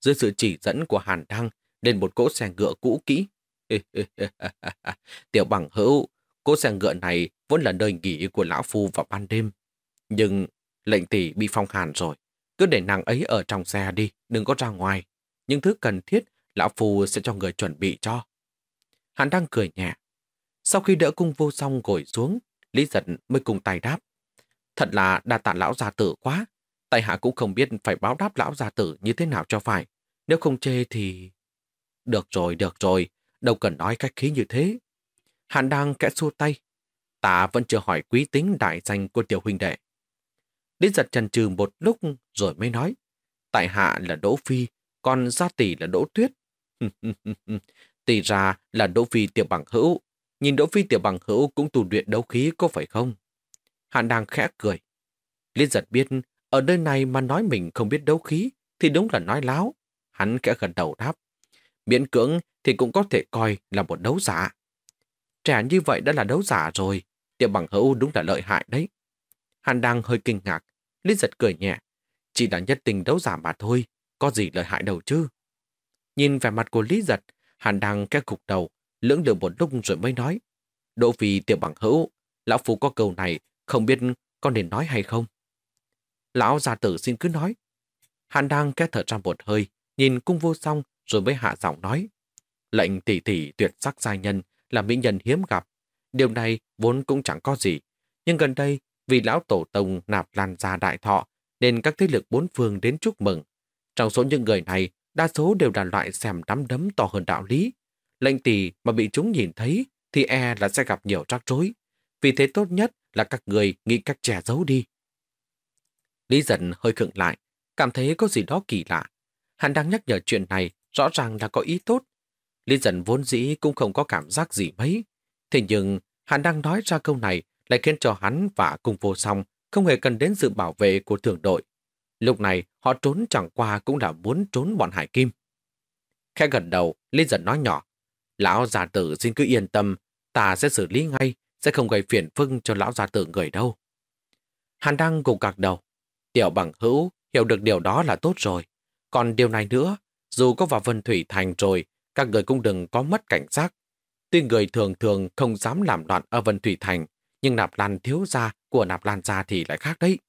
Dưới sự chỉ dẫn của Hàn Đăng lên một cỗ xe ngựa cũ kỹ. Tiểu bằng hữu, cỗ xe ngựa này vốn là nơi nghỉ của lão phu vào ban đêm. Nhưng lệnh tỷ bị phong hàn rồi. Cứ để nàng ấy ở trong xe đi, đừng có ra ngoài. Những thứ cần thiết, lão phu sẽ cho người chuẩn bị cho. hàn đăng cười nhẹ. Sau khi đỡ cung vô song ngồi xuống, Lý giật mới cùng tay đáp. Thật là đa tạ lão gia tử quá. Tại hạ cũng không biết phải báo đáp lão gia tử như thế nào cho phải. Nếu không chê thì... Được rồi, được rồi, đâu cần nói cách khí như thế. Hàn đang kẽ xua tay. Ta vẫn chưa hỏi quý tính đại danh của tiểu huynh đệ. Lý giật chần chừ một lúc rồi mới nói. Tại hạ là Đỗ Phi, còn gia tỷ là Đỗ Tuyết. tỷ ra là Đỗ Phi tiểu bằng hữu. Nhìn Đỗ Phi tiểu bằng hữu cũng tù luyện đấu khí có phải không? Hàn đang khẽ cười. Lý giật biết Ở nơi này mà nói mình không biết đấu khí thì đúng là nói láo. Hắn khẽ gần đầu đáp. Miễn cưỡng thì cũng có thể coi là một đấu giả. Trẻ như vậy đã là đấu giả rồi. tiểu bằng hữu đúng là lợi hại đấy. hàn đang hơi kinh ngạc. Lý giật cười nhẹ. Chỉ là nhất tình đấu giả mà thôi. Có gì lợi hại đâu chứ. Nhìn vẻ mặt của Lý giật, hàn đang cái cục đầu, lưỡng lự một lúc rồi mới nói. Đỗ vì tiệm bằng hữu, lão phu có câu này, không biết con nên nói hay không. Lão gia tử xin cứ nói. Hắn đang kết thở ra một hơi, nhìn cung vô song rồi mới hạ giọng nói. Lệnh tỷ tỷ tuyệt sắc giai nhân là mỹ nhân hiếm gặp. Điều này vốn cũng chẳng có gì. Nhưng gần đây, vì lão tổ tông nạp lan gia đại thọ, nên các thế lực bốn phương đến chúc mừng. Trong số những người này, đa số đều là loại xèm đắm đấm to hơn đạo lý. Lệnh tỷ mà bị chúng nhìn thấy thì e là sẽ gặp nhiều rắc rối. Vì thế tốt nhất là các người nghĩ cách che giấu đi. Lý dần hơi khựng lại, cảm thấy có gì đó kỳ lạ. Hắn đang nhắc nhở chuyện này, rõ ràng là có ý tốt. Lý dần vốn dĩ cũng không có cảm giác gì mấy. Thế nhưng, hắn đang nói ra câu này lại khiến cho hắn và cùng vô song không hề cần đến sự bảo vệ của thường đội. Lúc này, họ trốn chẳng qua cũng là muốn trốn bọn hải kim. Khẽ gần đầu, Lý dần nói nhỏ. Lão già tử xin cứ yên tâm, ta sẽ xử lý ngay, sẽ không gây phiền phưng cho lão già tử người đâu. Hàn Đăng gục gạc đầu. Tiểu bằng hữu hiểu được điều đó là tốt rồi. Còn điều này nữa, dù có vào Vân Thủy Thành rồi, các người cũng đừng có mất cảnh giác. Tuy người thường thường không dám làm loạn ở Vân Thủy Thành, nhưng nạp lan thiếu gia của nạp lan gia thì lại khác đấy.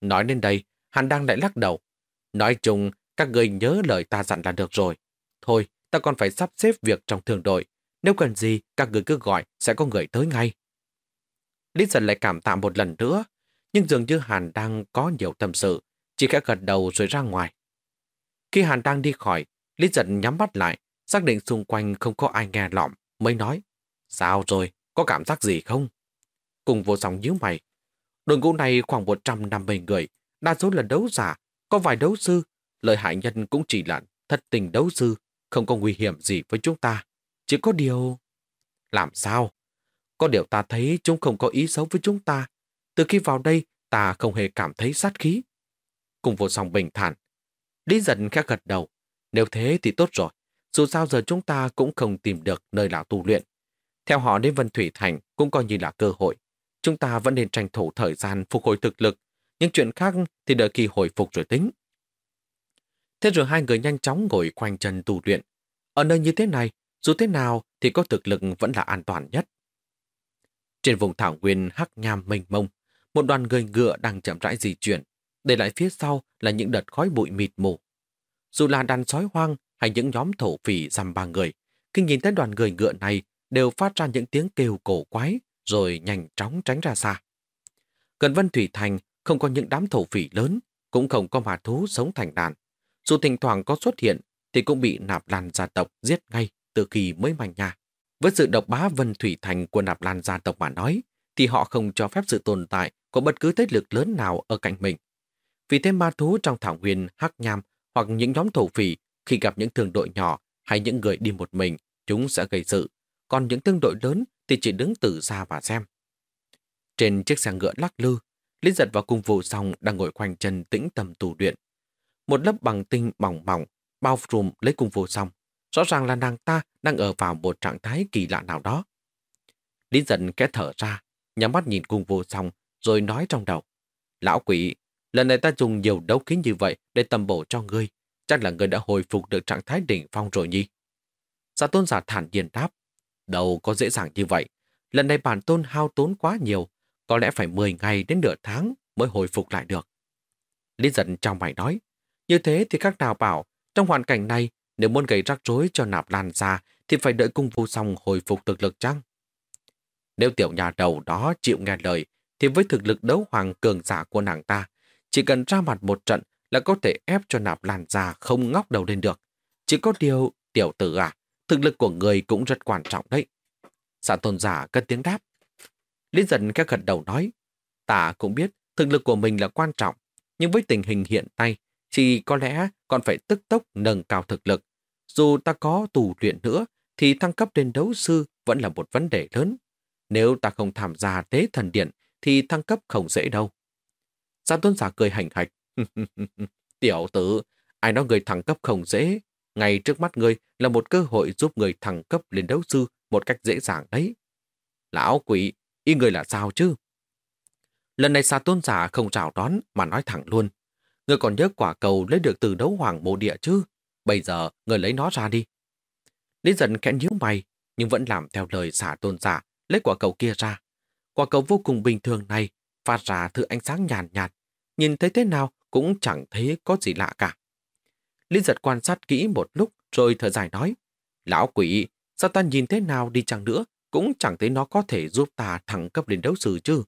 Nói đến đây, Hàn Đăng lại lắc đầu. Nói chung, các người nhớ lời ta dặn là được rồi. Thôi, ta còn phải sắp xếp việc trong thường đội. Nếu cần gì, các người cứ gọi, sẽ có người tới ngay. Lý giật lại cảm tạ một lần nữa, nhưng dường như Hàn đang có nhiều tâm sự, chỉ khẽ gật đầu rồi ra ngoài. Khi Hàn đang đi khỏi, Lý giật nhắm mắt lại, xác định xung quanh không có ai nghe lọm, mới nói, sao rồi, có cảm giác gì không? Cùng vô sóng nhíu mày. Đội ngũ này khoảng 150 người, đa số là đấu giả, có vài đấu sư, lợi hại nhân cũng chỉ là thật tình đấu sư, không có nguy hiểm gì với chúng ta. Chỉ có điều... Làm sao? Có điều ta thấy chúng không có ý xấu với chúng ta. Từ khi vào đây, ta không hề cảm thấy sát khí. Cùng vô song bình thản. Lý giận khẽ gật đầu. Nếu thế thì tốt rồi. Dù sao giờ chúng ta cũng không tìm được nơi nào tu luyện. Theo họ đến Vân Thủy Thành cũng coi như là cơ hội. Chúng ta vẫn nên tranh thủ thời gian phục hồi thực lực. Những chuyện khác thì đợi kỳ hồi phục rồi tính. Thế rồi hai người nhanh chóng ngồi khoanh chân tu luyện. Ở nơi như thế này, dù thế nào thì có thực lực vẫn là an toàn nhất. Trên vùng thảo nguyên hắc nham mênh mông, một đoàn người ngựa đang chậm rãi di chuyển, để lại phía sau là những đợt khói bụi mịt mù. Dù là đàn sói hoang hay những nhóm thổ phỉ dằm ba người, khi nhìn thấy đoàn người ngựa này đều phát ra những tiếng kêu cổ quái rồi nhanh chóng tránh ra xa. Gần Vân Thủy Thành không có những đám thổ phỉ lớn, cũng không có mà thú sống thành đàn. Dù thỉnh thoảng có xuất hiện thì cũng bị nạp lan gia tộc giết ngay từ khi mới manh nhà. Với sự độc bá Vân Thủy Thành của nạp lan gia tộc mà nói, thì họ không cho phép sự tồn tại của bất cứ thế lực lớn nào ở cạnh mình. Vì thế ma thú trong thảo nguyên hắc nham hoặc những nhóm thổ phỉ khi gặp những thương đội nhỏ hay những người đi một mình, chúng sẽ gây sự. Còn những thương đội lớn thì chỉ đứng từ xa và xem. Trên chiếc xe ngựa lắc lư, Lý giật và cung vụ xong đang ngồi khoanh chân tĩnh tâm tù luyện. Một lớp bằng tinh mỏng mỏng bao trùm lấy cung vô song. Rõ ràng là nàng ta đang ở vào một trạng thái kỳ lạ nào đó. Lý giận kẽ thở ra, nhắm mắt nhìn cung vô song, rồi nói trong đầu. Lão quỷ, lần này ta dùng nhiều đấu khí như vậy để tầm bổ cho ngươi. Chắc là ngươi đã hồi phục được trạng thái đỉnh phong rồi nhi. Giả tôn giả thản nhiên đáp. Đâu có dễ dàng như vậy. Lần này bản tôn hao tốn quá nhiều, có lẽ phải 10 ngày đến nửa tháng mới hồi phục lại được. Lý giận trong mày nói, như thế thì các đào bảo trong hoàn cảnh này, nếu muốn gây rắc rối cho nạp lan ra, thì phải đợi cung vô xong hồi phục thực lực chăng? Nếu tiểu nhà đầu đó chịu nghe lời, thì với thực lực đấu hoàng cường giả của nàng ta, chỉ cần ra mặt một trận là có thể ép cho nạp lan ra không ngóc đầu lên được. Chỉ có điều, tiểu tử à, thực lực của người cũng rất quan trọng đấy. Xã tôn giả cất tiếng đáp. Lý dần các gật đầu nói, ta cũng biết thực lực của mình là quan trọng, nhưng với tình hình hiện nay thì có lẽ còn phải tức tốc nâng cao thực lực. Dù ta có tù luyện nữa, thì thăng cấp lên đấu sư vẫn là một vấn đề lớn. Nếu ta không tham gia tế thần điện, thì thăng cấp không dễ đâu. Gia tôn giả cười hành hạch. Tiểu tử, ai nói người thăng cấp không dễ. Ngay trước mắt ngươi là một cơ hội giúp người thăng cấp lên đấu sư một cách dễ dàng đấy. Lão quỷ, y người là sao chứ? Lần này xà tôn giả không chào đón mà nói thẳng luôn. Người còn nhớ quả cầu lấy được từ đấu hoàng bộ địa chứ? Bây giờ người lấy nó ra đi. Lý giận khẽ nhíu mày, nhưng vẫn làm theo lời xả tôn giả, lấy quả cầu kia ra. Quả cầu vô cùng bình thường này phát ra thứ ánh sáng nhàn nhạt, nhạt, nhìn thấy thế nào cũng chẳng thấy có gì lạ cả. Lý giật quan sát kỹ một lúc rồi thở dài nói, Lão quỷ, sao ta nhìn thế nào đi chăng nữa, cũng chẳng thấy nó có thể giúp ta thẳng cấp lên đấu sư chứ.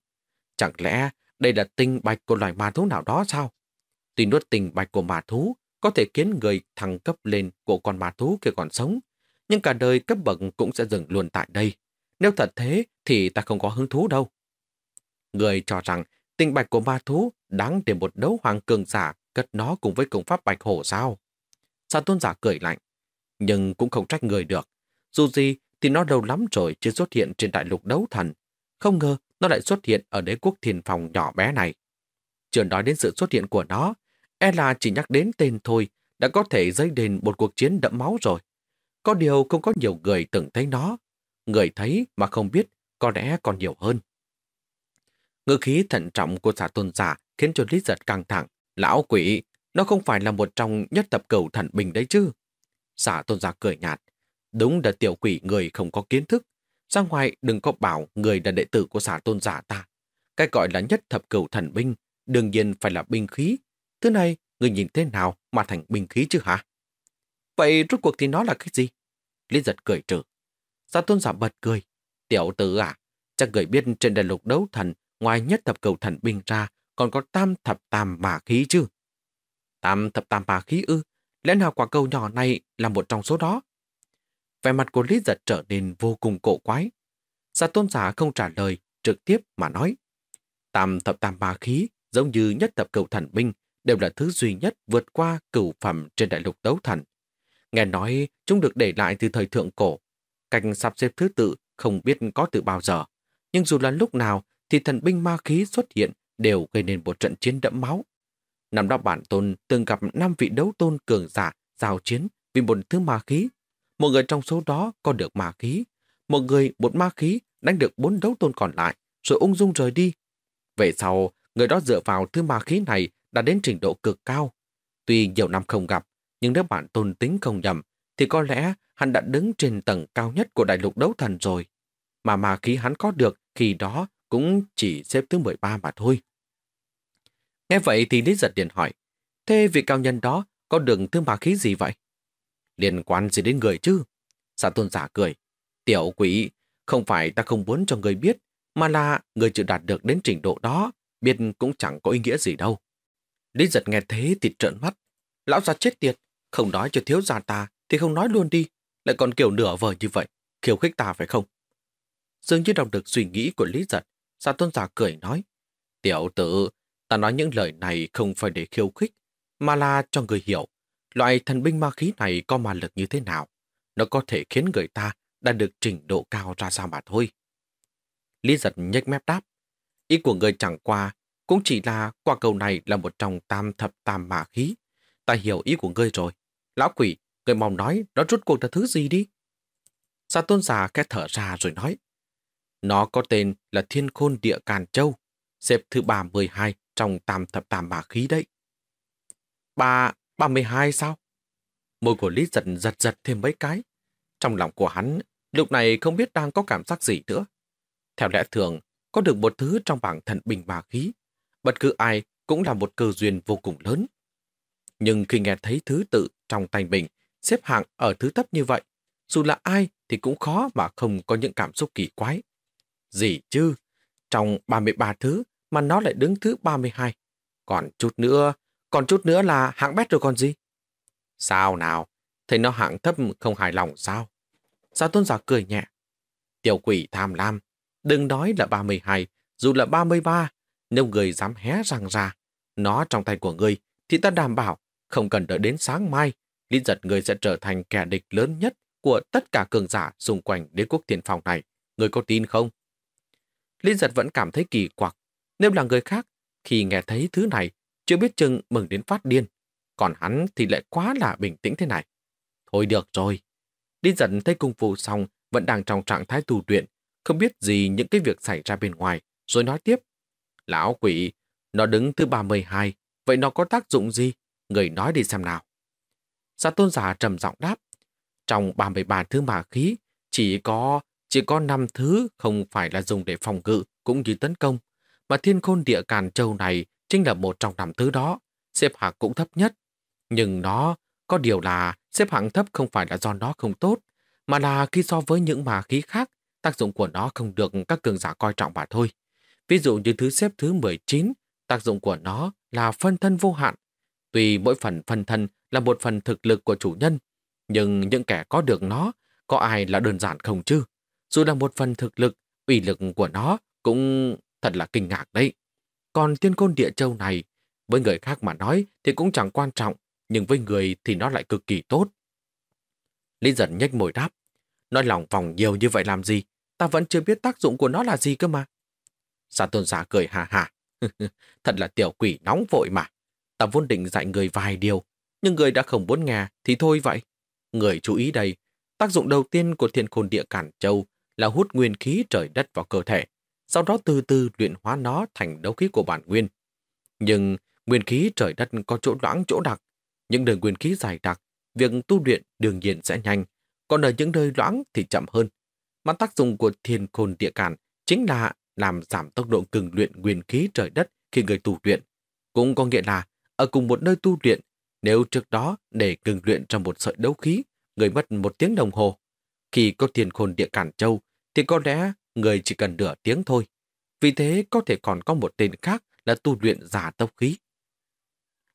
Chẳng lẽ đây là tinh bạch của loài ma thú nào đó sao? Tuy nuốt tình bạch của ma thú có thể khiến người thăng cấp lên của con ma thú kia còn sống, nhưng cả đời cấp bậc cũng sẽ dừng luôn tại đây. Nếu thật thế thì ta không có hứng thú đâu. Người cho rằng tình bạch của ma thú đáng để một đấu hoàng cường giả cất nó cùng với công pháp bạch hổ sao? Sa tôn giả cười lạnh, nhưng cũng không trách người được. Dù gì thì nó lâu lắm rồi chưa xuất hiện trên đại lục đấu thần. Không ngờ nó lại xuất hiện ở đế quốc thiền phòng nhỏ bé này. Chưa nói đến sự xuất hiện của nó, e là chỉ nhắc đến tên thôi đã có thể dây đền một cuộc chiến đẫm máu rồi. Có điều không có nhiều người từng thấy nó. Người thấy mà không biết có lẽ còn nhiều hơn. Ngữ khí thận trọng của giả tôn giả khiến cho Lý Giật căng thẳng. Lão quỷ, nó không phải là một trong nhất tập cầu thần bình đấy chứ. Giả tôn giả cười nhạt. Đúng là tiểu quỷ người không có kiến thức. Ra ngoài đừng có bảo người là đệ tử của giả tôn giả ta. Cái gọi là nhất thập cầu thần binh, đương nhiên phải là binh khí. Thứ này, người nhìn thế nào mà thành binh khí chứ hả? Vậy rốt cuộc thì nó là cái gì? Lý giật cười trừ. gia tôn giả bật cười. Tiểu tử à, chắc người biết trên đại lục đấu thần ngoài nhất thập cầu thần binh ra, còn có tam thập tam mà khí chứ. Tam thập tam mà khí ư, lẽ nào quả cầu nhỏ này là một trong số đó? Vẻ mặt của Lý Giật trở nên vô cùng cổ quái. gia tôn giả không trả lời, trực tiếp mà nói. Tam thập tam ma khí, giống như nhất thập cầu thần binh, đều là thứ duy nhất vượt qua cửu phẩm trên đại lục đấu thần. Nghe nói chúng được để lại từ thời thượng cổ. Cách sắp xếp thứ tự không biết có từ bao giờ. Nhưng dù là lúc nào thì thần binh ma khí xuất hiện đều gây nên một trận chiến đẫm máu. Năm đó bản tôn từng gặp năm vị đấu tôn cường giả giao chiến vì một thứ ma khí. Một người trong số đó có được ma khí. Một người một ma khí đánh được bốn đấu tôn còn lại rồi ung dung rời đi. Về sau, người đó dựa vào thứ ma khí này đã đến trình độ cực cao. Tuy nhiều năm không gặp, nhưng nếu bản tôn tính không nhầm, thì có lẽ hắn đã đứng trên tầng cao nhất của đại lục đấu thần rồi. Mà mà khí hắn có được khi đó cũng chỉ xếp thứ 13 mà thôi. Nghe vậy thì Lý Giật liền hỏi, thế vị cao nhân đó có đường thứ ma khí gì vậy? Liên quan gì đến người chứ? Xã tôn giả cười, tiểu quỷ, không phải ta không muốn cho người biết, mà là người chưa đạt được đến trình độ đó, biết cũng chẳng có ý nghĩa gì đâu. Lý giật nghe thế thì trợn mắt. Lão già chết tiệt, không nói cho thiếu gia ta thì không nói luôn đi, lại còn kiểu nửa vời như vậy, khiêu khích ta phải không? Dường như đọc được suy nghĩ của Lý giật, Sa tôn giả cười nói, Tiểu tử, ta nói những lời này không phải để khiêu khích, mà là cho người hiểu loại thần binh ma khí này có ma lực như thế nào. Nó có thể khiến người ta đạt được trình độ cao ra sao mà thôi. Lý giật nhếch mép đáp, ý của người chẳng qua cũng chỉ là quả cầu này là một trong tam thập tam mạ khí. Ta hiểu ý của ngươi rồi. Lão quỷ, ngươi mong nói nó rút cuộc là thứ gì đi. Sa tôn giả khẽ thở ra rồi nói, nó có tên là Thiên Khôn Địa Càn Châu, xếp thứ 32 trong tam thập tam bà khí đấy. Ba, 32 sao? Môi của Lý giật giật giật thêm mấy cái. Trong lòng của hắn, lúc này không biết đang có cảm giác gì nữa. Theo lẽ thường, có được một thứ trong bảng thần bình bà khí, bất cứ ai cũng là một cơ duyên vô cùng lớn. Nhưng khi nghe thấy thứ tự trong tay mình xếp hạng ở thứ thấp như vậy, dù là ai thì cũng khó mà không có những cảm xúc kỳ quái. Gì chứ? Trong 33 thứ mà nó lại đứng thứ 32. Còn chút nữa, còn chút nữa là hạng bét rồi còn gì? Sao nào? Thấy nó hạng thấp không hài lòng sao? Sao tôn giả cười nhẹ? Tiểu quỷ tham lam, đừng nói là 32, dù là 33, nếu người dám hé răng ra, nó trong tay của người, thì ta đảm bảo, không cần đợi đến sáng mai, lý giật người sẽ trở thành kẻ địch lớn nhất của tất cả cường giả xung quanh đến quốc tiền phòng này. Người có tin không? Linh giật vẫn cảm thấy kỳ quặc. Nếu là người khác, khi nghe thấy thứ này, chưa biết chừng mừng đến phát điên. Còn hắn thì lại quá là bình tĩnh thế này. Thôi được rồi. Lý Giật thấy cung phu xong, vẫn đang trong trạng thái tu luyện, không biết gì những cái việc xảy ra bên ngoài, rồi nói tiếp. Lão quỷ, nó đứng thứ 32, vậy nó có tác dụng gì? Người nói đi xem nào. Giả tôn giả trầm giọng đáp. Trong 33 thứ mà khí, chỉ có chỉ có 5 thứ không phải là dùng để phòng ngự cũng như tấn công, mà thiên khôn địa càn châu này chính là một trong năm thứ đó, xếp hạng cũng thấp nhất. Nhưng nó có điều là xếp hạng thấp không phải là do nó không tốt, mà là khi so với những mà khí khác, tác dụng của nó không được các cường giả coi trọng mà thôi. Ví dụ như thứ xếp thứ 19, tác dụng của nó là phân thân vô hạn. Tùy mỗi phần phân thân là một phần thực lực của chủ nhân, nhưng những kẻ có được nó, có ai là đơn giản không chứ? Dù là một phần thực lực, ủy lực của nó cũng thật là kinh ngạc đấy. Còn tiên côn địa châu này, với người khác mà nói thì cũng chẳng quan trọng, nhưng với người thì nó lại cực kỳ tốt. Lý giật nhếch môi đáp. Nói lòng vòng nhiều như vậy làm gì? Ta vẫn chưa biết tác dụng của nó là gì cơ mà. Sa tôn giả cười hà hà. Thật là tiểu quỷ nóng vội mà. Ta vốn định dạy người vài điều, nhưng người đã không muốn nghe thì thôi vậy. Người chú ý đây, tác dụng đầu tiên của thiên khôn địa cản châu là hút nguyên khí trời đất vào cơ thể, sau đó từ từ luyện hóa nó thành đấu khí của bản nguyên. Nhưng nguyên khí trời đất có chỗ loãng chỗ đặc, những đường nguyên khí dài đặc, việc tu luyện đương nhiên sẽ nhanh, còn ở những nơi loãng thì chậm hơn. Mà tác dụng của thiên khôn địa cản chính là làm giảm tốc độ cường luyện nguyên khí trời đất khi người tu luyện. Cũng có nghĩa là ở cùng một nơi tu luyện, nếu trước đó để cường luyện trong một sợi đấu khí, người mất một tiếng đồng hồ. Khi có thiên khôn địa cản châu, thì có lẽ người chỉ cần nửa tiếng thôi. Vì thế có thể còn có một tên khác là tu luyện giả tốc khí.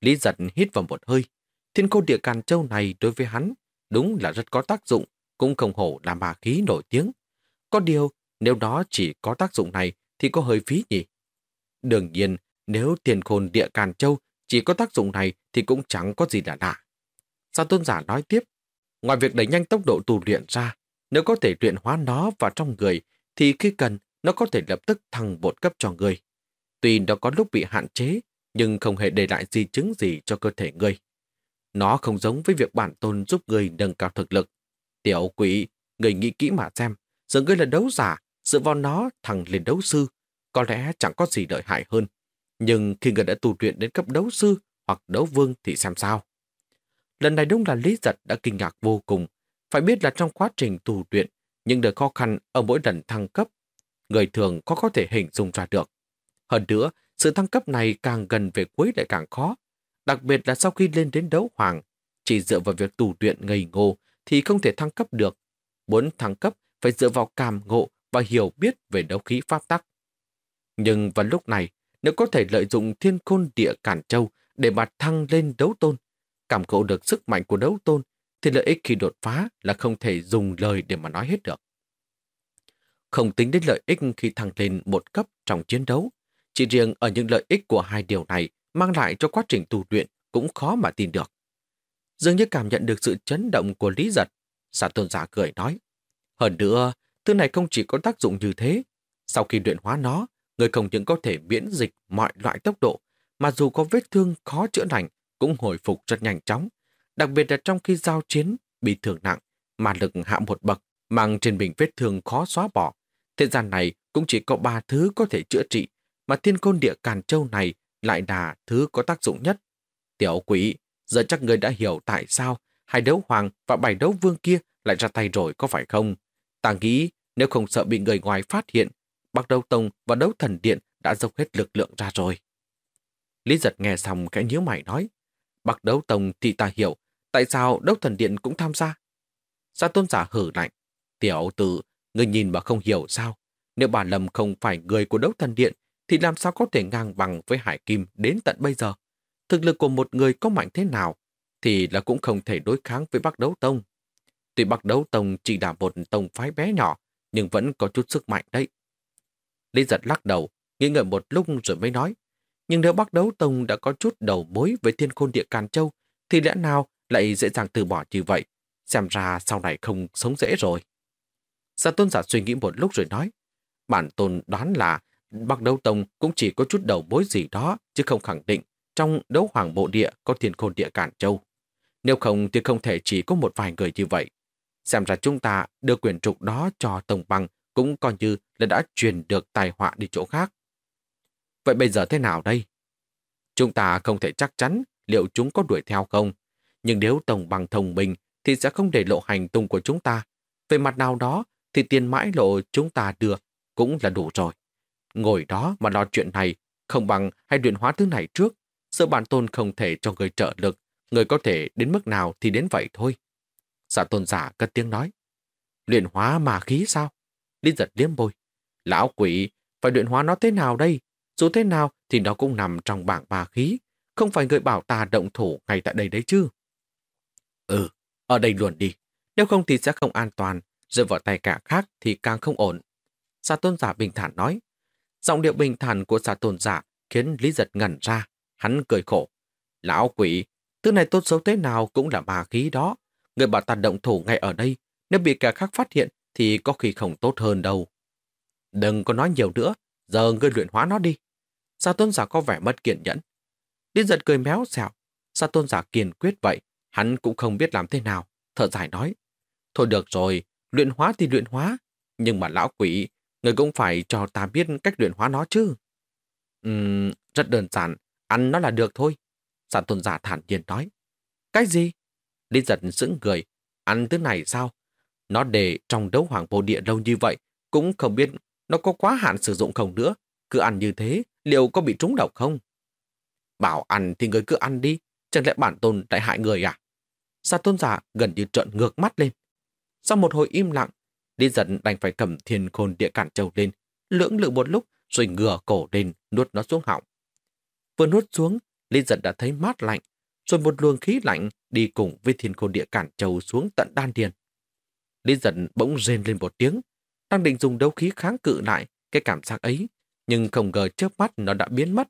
Lý giật hít vào một hơi. Thiên khôn địa càn châu này đối với hắn đúng là rất có tác dụng, cũng không hổ là ma khí nổi tiếng. Có điều, nếu đó chỉ có tác dụng này thì có hơi phí nhỉ? Đương nhiên, nếu tiền khôn địa càn châu chỉ có tác dụng này thì cũng chẳng có gì là lạ. Sa tôn giả nói tiếp, ngoài việc đẩy nhanh tốc độ tu luyện ra, nếu có thể luyện hóa nó vào trong người, thì khi cần, nó có thể lập tức thăng bột cấp cho người. Tuy nó có lúc bị hạn chế, nhưng không hề để lại di chứng gì cho cơ thể người. Nó không giống với việc bản tôn giúp người nâng cao thực lực. Tiểu quỷ, người nghĩ kỹ mà xem, giờ ngươi là đấu giả, dựa vào nó thằng lên đấu sư, có lẽ chẳng có gì lợi hại hơn. Nhưng khi người đã tu luyện đến cấp đấu sư hoặc đấu vương thì xem sao. Lần này đúng là Lý Giật đã kinh ngạc vô cùng. Phải biết là trong quá trình tu luyện, những đời khó khăn ở mỗi lần thăng cấp, người thường có có thể hình dung ra được. Hơn nữa, sự thăng cấp này càng gần về cuối lại càng khó. Đặc biệt là sau khi lên đến đấu hoàng, chỉ dựa vào việc tu luyện ngây ngô thì không thể thăng cấp được. Muốn thăng cấp phải dựa vào cảm ngộ và hiểu biết về đấu khí pháp tắc. Nhưng vào lúc này, nếu có thể lợi dụng thiên khôn địa cản châu để mà thăng lên đấu tôn, cảm ngộ được sức mạnh của đấu tôn, thì lợi ích khi đột phá là không thể dùng lời để mà nói hết được. Không tính đến lợi ích khi thăng lên một cấp trong chiến đấu, chỉ riêng ở những lợi ích của hai điều này mang lại cho quá trình tu luyện cũng khó mà tin được. Dường như cảm nhận được sự chấn động của Lý Giật, xã tôn giả cười nói. Hơn nữa, thứ này không chỉ có tác dụng như thế. Sau khi luyện hóa nó, người không những có thể miễn dịch mọi loại tốc độ, mà dù có vết thương khó chữa lành, cũng hồi phục rất nhanh chóng. Đặc biệt là trong khi giao chiến, bị thương nặng, mà lực hạ một bậc, mang trên mình vết thương khó xóa bỏ. Thế gian này cũng chỉ có ba thứ có thể chữa trị, mà thiên côn địa càn châu này lại là thứ có tác dụng nhất. Tiểu quỷ, giờ chắc người đã hiểu tại sao hai đấu hoàng và bảy đấu vương kia lại ra tay rồi có phải không? Ta nghĩ nếu không sợ bị người ngoài phát hiện, Bắc Đấu Tông và Đấu Thần Điện đã dốc hết lực lượng ra rồi. Lý giật nghe xong cái nhíu mày nói, Bắc Đấu Tông thì ta hiểu, tại sao Đấu Thần Điện cũng tham gia? Sa tôn giả hử lạnh, tiểu tử, người nhìn mà không hiểu sao? Nếu bà Lâm không phải người của Đấu Thần Điện, thì làm sao có thể ngang bằng với Hải Kim đến tận bây giờ? Thực lực của một người có mạnh thế nào, thì là cũng không thể đối kháng với Bắc Đấu Tông. Tuy Bắc Đấu Tông chỉ là một tông phái bé nhỏ, nhưng vẫn có chút sức mạnh đấy. Lý giật lắc đầu, nghĩ ngợi một lúc rồi mới nói. Nhưng nếu Bắc Đấu Tông đã có chút đầu mối với thiên khôn địa Càn Châu, thì lẽ nào lại dễ dàng từ bỏ như vậy? Xem ra sau này không sống dễ rồi. Sa tôn giả suy nghĩ một lúc rồi nói. Bản tôn đoán là Bắc Đấu Tông cũng chỉ có chút đầu mối gì đó, chứ không khẳng định trong đấu hoàng bộ địa có thiên khôn địa Càn châu. Nếu không thì không thể chỉ có một vài người như vậy. Xem ra chúng ta đưa quyền trục đó cho Tông Băng cũng coi như là đã truyền được tài họa đi chỗ khác. Vậy bây giờ thế nào đây? Chúng ta không thể chắc chắn liệu chúng có đuổi theo không, nhưng nếu Tông Băng thông minh thì sẽ không để lộ hành tung của chúng ta. Về mặt nào đó thì tiền mãi lộ chúng ta đưa cũng là đủ rồi. Ngồi đó mà lo chuyện này, không bằng hay luyện hóa thứ này trước. Sợ bản tôn không thể cho người trợ lực, người có thể đến mức nào thì đến vậy thôi. Giả tôn giả cất tiếng nói. Luyện hóa mà khí sao? Lý giật liếm bôi. Lão quỷ, phải luyện hóa nó thế nào đây? Dù thế nào thì nó cũng nằm trong bảng bà khí. Không phải người bảo ta động thủ ngay tại đây đấy chứ. Ừ, ở đây luôn đi. Nếu không thì sẽ không an toàn. Rơi vào tay cả khác thì càng không ổn. Sa tôn giả bình thản nói. Giọng điệu bình thản của sa tôn giả khiến Lý Giật ngẩn ra. Hắn cười khổ. Lão quỷ, thứ này tốt xấu thế nào cũng là ma khí đó. Người bảo ta động thủ ngay ở đây. Nếu bị kẻ khác phát hiện thì có khi không tốt hơn đâu. Đừng có nói nhiều nữa. Giờ ngươi luyện hóa nó đi. Sa tôn giả có vẻ mất kiên nhẫn. Lý Giật cười méo xẹo. Sa tôn giả kiên quyết vậy. Hắn cũng không biết làm thế nào. Thợ giải nói. Thôi được rồi, luyện hóa thì luyện hóa. Nhưng mà lão quỷ, người cũng phải cho ta biết cách luyện hóa nó chứ. Ừm, rất đơn giản, ăn nó là được thôi. Sa tôn giả thản nhiên nói. Cái gì? Lý giật sững người. Ăn thứ này sao? Nó để trong đấu hoàng vô địa lâu như vậy, cũng không biết nó có quá hạn sử dụng không nữa. Cứ ăn như thế, liệu có bị trúng độc không? Bảo ăn thì người cứ ăn đi, chẳng lẽ bản tôn lại hại người à? Sa tôn giả gần như trợn ngược mắt lên. Sau một hồi im lặng, Lý giật đành phải cầm thiên khôn địa cản châu lên, lưỡng lự một lúc rồi ngửa cổ lên nuốt nó xuống họng. Vừa nuốt xuống, Lý giật đã thấy mát lạnh, rồi một luồng khí lạnh đi cùng với thiên khôn địa cản trầu xuống tận đan điền. Lý giận bỗng rên lên một tiếng, đang định dùng đấu khí kháng cự lại cái cảm giác ấy, nhưng không ngờ chớp mắt nó đã biến mất.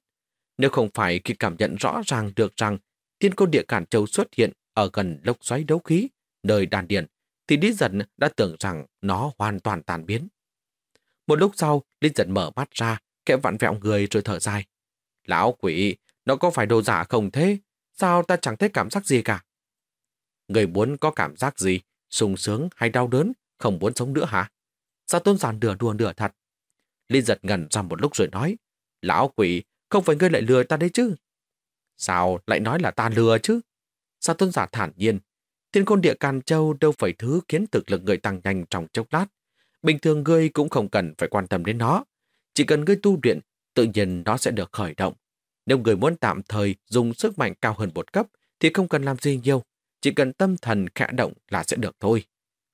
Nếu không phải khi cảm nhận rõ ràng được rằng thiên khôn địa cản châu xuất hiện ở gần lốc xoáy đấu khí, nơi đan điền, thì Lý Giật đã tưởng rằng nó hoàn toàn tàn biến. Một lúc sau, Lý Giật mở mắt ra, kẽ vặn vẹo người rồi thở dài. Lão quỷ, nó có phải đồ giả không thế? Sao ta chẳng thấy cảm giác gì cả? Người muốn có cảm giác gì? sung sướng hay đau đớn? Không muốn sống nữa hả? Sao tôn giản đùa đùa nửa thật? Linh giật ngẩn ra một lúc rồi nói. Lão quỷ, không phải ngươi lại lừa ta đấy chứ? Sao lại nói là ta lừa chứ? Sao tôn giả thản nhiên, Thiên khôn địa Càn Châu đâu phải thứ khiến thực lực người tăng nhanh trong chốc lát. Bình thường ngươi cũng không cần phải quan tâm đến nó. Chỉ cần ngươi tu luyện, tự nhiên nó sẽ được khởi động. Nếu người muốn tạm thời dùng sức mạnh cao hơn một cấp, thì không cần làm gì nhiều. Chỉ cần tâm thần khẽ động là sẽ được thôi.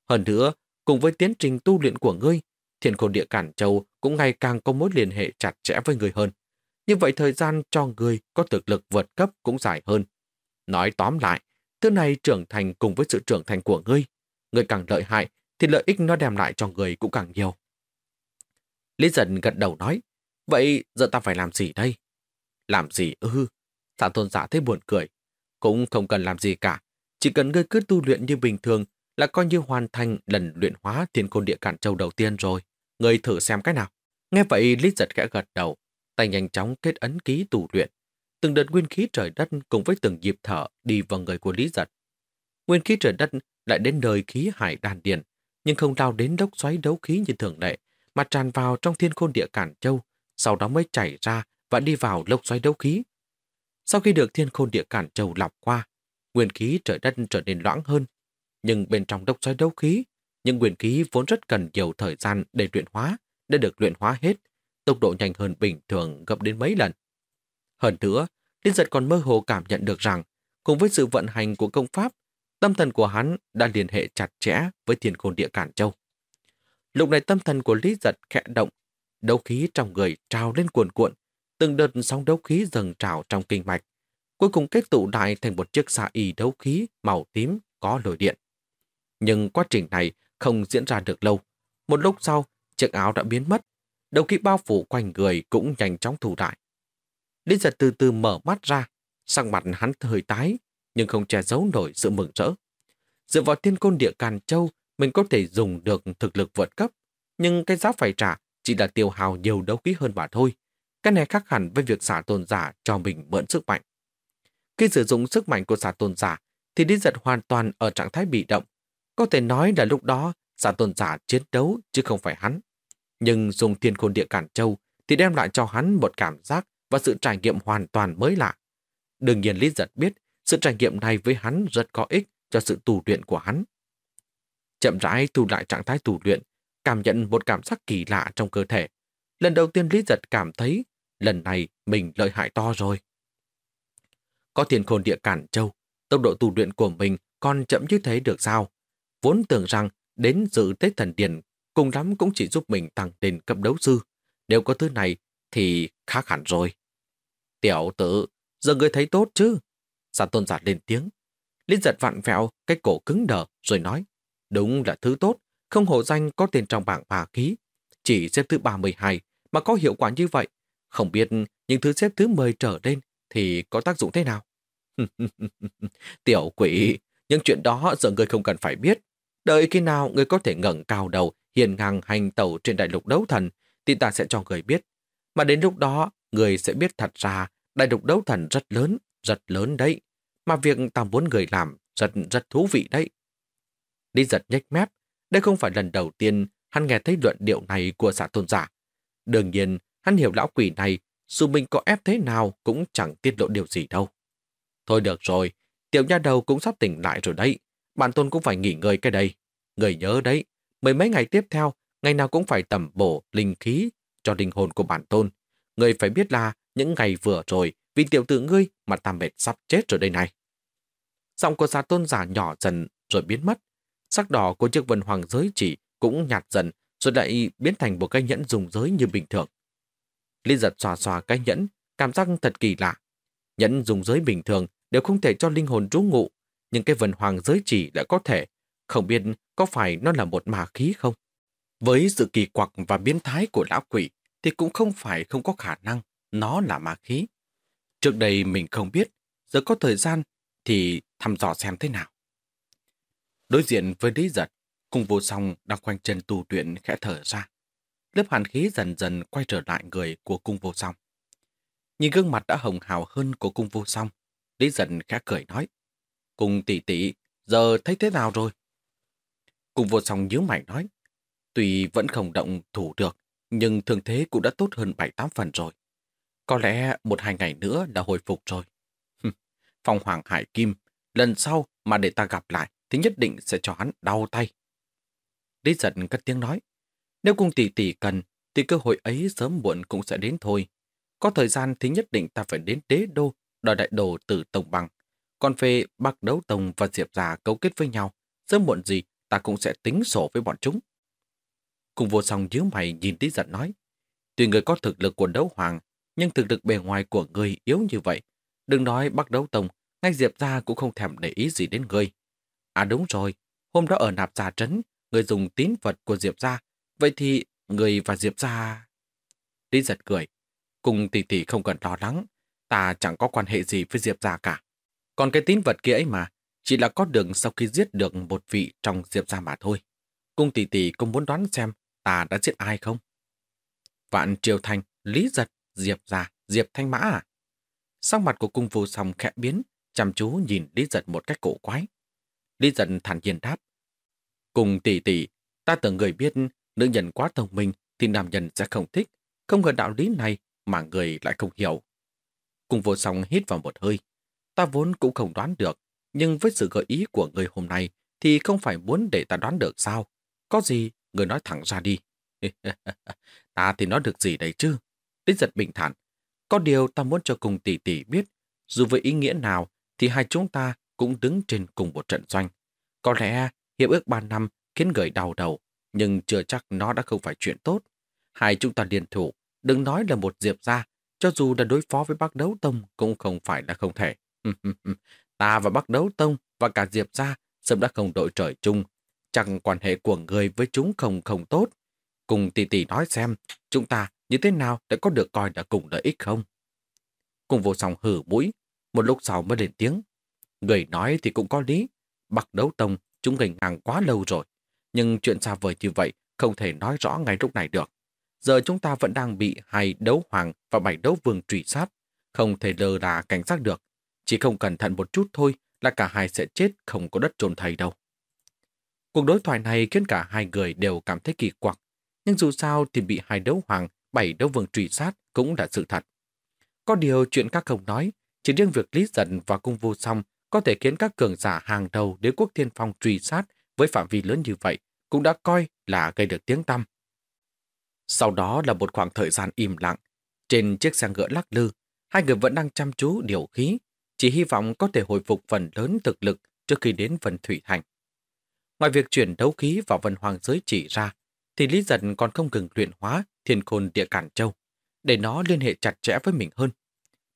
Hơn nữa, cùng với tiến trình tu luyện của ngươi, thiên khôn địa Cản Châu cũng ngày càng có mối liên hệ chặt chẽ với người hơn. Như vậy thời gian cho người có thực lực vượt cấp cũng dài hơn. Nói tóm lại, Thứ này trưởng thành cùng với sự trưởng thành của ngươi. Ngươi càng lợi hại, thì lợi ích nó đem lại cho người cũng càng nhiều. Lý giận gật đầu nói, vậy giờ ta phải làm gì đây? Làm gì ư? Ừ. Sản tôn giả thấy buồn cười. Cũng không cần làm gì cả. Chỉ cần ngươi cứ tu luyện như bình thường là coi như hoàn thành lần luyện hóa thiên côn địa cản châu đầu tiên rồi. Ngươi thử xem cái nào. Nghe vậy Lý giật khẽ gật đầu, tay nhanh chóng kết ấn ký tu luyện. Từng đợt nguyên khí trời đất cùng với từng nhịp thở đi vào người của Lý Giật. Nguyên khí trời đất lại đến nơi khí hải đàn điền, nhưng không lao đến đốc xoáy đấu khí như thường lệ, mà tràn vào trong thiên khôn địa cản châu, sau đó mới chảy ra và đi vào lốc xoáy đấu khí. Sau khi được thiên khôn địa cản châu lọc qua, nguyên khí trời đất trở nên loãng hơn. Nhưng bên trong lốc xoáy đấu khí, những nguyên khí vốn rất cần nhiều thời gian để luyện hóa, đã được luyện hóa hết, tốc độ nhanh hơn bình thường gấp đến mấy lần. Hơn nữa, Liên giật còn mơ hồ cảm nhận được rằng, cùng với sự vận hành của công pháp, tâm thần của hắn đã liên hệ chặt chẽ với thiên khôn địa cản châu. Lúc này tâm thần của Lý giật khẽ động, đấu khí trong người trào lên cuồn cuộn, từng đợt sóng đấu khí dần trào trong kinh mạch, cuối cùng kết tụ lại thành một chiếc xạ y đấu khí màu tím có lồi điện. Nhưng quá trình này không diễn ra được lâu. Một lúc sau, chiếc áo đã biến mất, đầu khí bao phủ quanh người cũng nhanh chóng thủ lại. Lý giật từ từ mở mắt ra, sang mặt hắn hơi tái, nhưng không che giấu nổi sự mừng rỡ. Dựa vào thiên côn địa Càn Châu, mình có thể dùng được thực lực vượt cấp, nhưng cái giá phải trả chỉ là tiêu hào nhiều đấu khí hơn mà thôi. Cái này khác hẳn với việc xả tôn giả cho mình mượn sức mạnh. Khi sử dụng sức mạnh của xả tôn giả, thì Lý Giật hoàn toàn ở trạng thái bị động. Có thể nói là lúc đó xả tôn giả chiến đấu chứ không phải hắn. Nhưng dùng thiên khôn địa cản châu thì đem lại cho hắn một cảm giác và sự trải nghiệm hoàn toàn mới lạ. Đương nhiên Lý Giật biết sự trải nghiệm này với hắn rất có ích cho sự tù luyện của hắn. Chậm rãi thu lại trạng thái tù luyện, cảm nhận một cảm giác kỳ lạ trong cơ thể. Lần đầu tiên Lý Giật cảm thấy lần này mình lợi hại to rồi. Có tiền khôn địa cản châu, tốc độ tu luyện của mình còn chậm như thế được sao? Vốn tưởng rằng đến dự Tết Thần điện cùng lắm cũng chỉ giúp mình tăng lên cấp đấu sư. Nếu có thứ này thì khác hẳn rồi. Tiểu tử, giờ người thấy tốt chứ? Giả tôn giả lên tiếng. Linh giật vặn vẹo, cái cổ cứng đờ rồi nói. Đúng là thứ tốt, không hổ danh có tên trong bảng bà ký. Chỉ xếp thứ 32 mà có hiệu quả như vậy. Không biết những thứ xếp thứ 10 trở lên thì có tác dụng thế nào? Tiểu quỷ, những chuyện đó giờ người không cần phải biết. Đợi khi nào người có thể ngẩng cao đầu, hiền ngang hành tẩu trên đại lục đấu thần, thì ta sẽ cho người biết. Mà đến lúc đó, người sẽ biết thật ra đại lục đấu thần rất lớn, rất lớn đấy. Mà việc ta muốn người làm rất rất thú vị đấy. Đi giật nhếch mép, đây không phải lần đầu tiên hắn nghe thấy luận điệu này của xã tôn giả. Đương nhiên, hắn hiểu lão quỷ này, dù mình có ép thế nào cũng chẳng tiết lộ điều gì đâu. Thôi được rồi, tiểu nha đầu cũng sắp tỉnh lại rồi đấy. Bản tôn cũng phải nghỉ ngơi cái đây. Người nhớ đấy, mấy mấy ngày tiếp theo, ngày nào cũng phải tầm bổ linh khí cho linh hồn của bản tôn. Người phải biết là những ngày vừa rồi, vì tiểu tử ngươi mà ta mệt sắp chết rồi đây này. Giọng của giả tôn giả nhỏ dần rồi biến mất. Sắc đỏ của chiếc vân hoàng giới chỉ cũng nhạt dần rồi lại biến thành một cái nhẫn dùng giới như bình thường linh giật xòa xòa cái nhẫn, cảm giác thật kỳ lạ. Nhẫn dùng giới bình thường đều không thể cho linh hồn trú ngụ, nhưng cái vần hoàng giới chỉ đã có thể. Không biết có phải nó là một mà khí không? Với sự kỳ quặc và biến thái của lão quỷ thì cũng không phải không có khả năng nó là ma khí. Trước đây mình không biết, giờ có thời gian thì thăm dò xem thế nào. Đối diện với Lý Giật, cùng vô song đang khoanh chân tu luyện khẽ thở ra. Lớp hàn khí dần dần quay trở lại người của cung vô song. Nhìn gương mặt đã hồng hào hơn của cung vô song, Lý dần khẽ cười nói. Cung tỷ tỷ, giờ thấy thế nào rồi? Cung vô song nhớ mày nói. Tuy vẫn không động thủ được, nhưng thường thế cũng đã tốt hơn 7-8 phần rồi. Có lẽ một hai ngày nữa đã hồi phục rồi. Phong Hoàng Hải Kim, lần sau mà để ta gặp lại thì nhất định sẽ cho hắn đau tay. Lý giận cất tiếng nói, nếu cung tỷ tỷ cần thì cơ hội ấy sớm muộn cũng sẽ đến thôi. Có thời gian thì nhất định ta phải đến đế đô đòi đại đồ từ Tổng Bằng. Còn về Bắc Đấu Tông và Diệp Già cấu kết với nhau, sớm muộn gì ta cũng sẽ tính sổ với bọn chúng. Cùng vô song nhíu mày nhìn tí giận nói, tuy người có thực lực của đấu hoàng, nhưng thực lực bề ngoài của người yếu như vậy. Đừng nói Bắc Đấu Tông, ngay Diệp Gia cũng không thèm để ý gì đến người. À đúng rồi, hôm đó ở nạp gia trấn, người dùng tín vật của Diệp Gia. Vậy thì người và Diệp Gia... Lý giật cười. Cùng tỷ tỷ không cần lo lắng. Ta chẳng có quan hệ gì với Diệp Gia cả. Còn cái tín vật kia ấy mà, chỉ là có đường sau khi giết được một vị trong Diệp Gia mà thôi. Cung tỷ tỷ cũng muốn đoán xem ta đã giết ai không? Vạn Triều Thành, Lý Giật, Diệp Gia, Diệp Thanh Mã à? Sắc mặt của cung vô song khẽ biến, chăm chú nhìn Lý Giật một cách cổ quái. Lý Giật thản nhiên đáp. Cùng tỷ tỷ, ta tưởng người biết nữ nhân quá thông minh thì nam nhân sẽ không thích. Không ngờ đạo lý này mà người lại không hiểu. Cung vô song hít vào một hơi. Ta vốn cũng không đoán được, nhưng với sự gợi ý của người hôm nay thì không phải muốn để ta đoán được sao. Có gì, người nói thẳng ra đi. ta thì nói được gì đấy chứ? Tích giật bình thản. Có điều ta muốn cho cùng tỷ tỷ biết, dù với ý nghĩa nào thì hai chúng ta cũng đứng trên cùng một trận doanh. Có lẽ hiệp ước ba năm khiến người đau đầu, nhưng chưa chắc nó đã không phải chuyện tốt. Hai chúng ta liên thủ, đừng nói là một diệp ra, cho dù là đối phó với bác đấu tông cũng không phải là không thể. ta và bác đấu tông và cả diệp ra sớm đã không đội trời chung. Chẳng quan hệ của người với chúng không không tốt. Cùng tỷ tỷ nói xem, chúng ta như thế nào để có được coi là cùng lợi ích không? Cùng vô song hử mũi, một lúc sau mới lên tiếng. Người nói thì cũng có lý. Bạc đấu tông, chúng gành hàng quá lâu rồi. Nhưng chuyện xa vời như vậy không thể nói rõ ngay lúc này được. giờ chúng ta vẫn đang bị hai đấu hoàng và bảy đấu vương truy sát, không thể lơ là cảnh giác được. Chỉ không cẩn thận một chút thôi là cả hai sẽ chết không có đất trồn thầy đâu. Cuộc đối thoại này khiến cả hai người đều cảm thấy kỳ quặc, nhưng dù sao thì bị hai đấu hoàng, bảy đấu vương truy sát cũng là sự thật. Có điều chuyện các không nói, chỉ riêng việc Lý Giận và cung vô song có thể khiến các cường giả hàng đầu đế quốc thiên phong truy sát với phạm vi lớn như vậy cũng đã coi là gây được tiếng tăm. Sau đó là một khoảng thời gian im lặng. Trên chiếc xe ngựa lắc lư, hai người vẫn đang chăm chú điều khí, chỉ hy vọng có thể hồi phục phần lớn thực lực trước khi đến phần Thủy Thành. Ngoài việc chuyển đấu khí vào vân hoàng giới chỉ ra, thì Lý Giật còn không ngừng luyện hóa thiên khôn địa cản châu, để nó liên hệ chặt chẽ với mình hơn.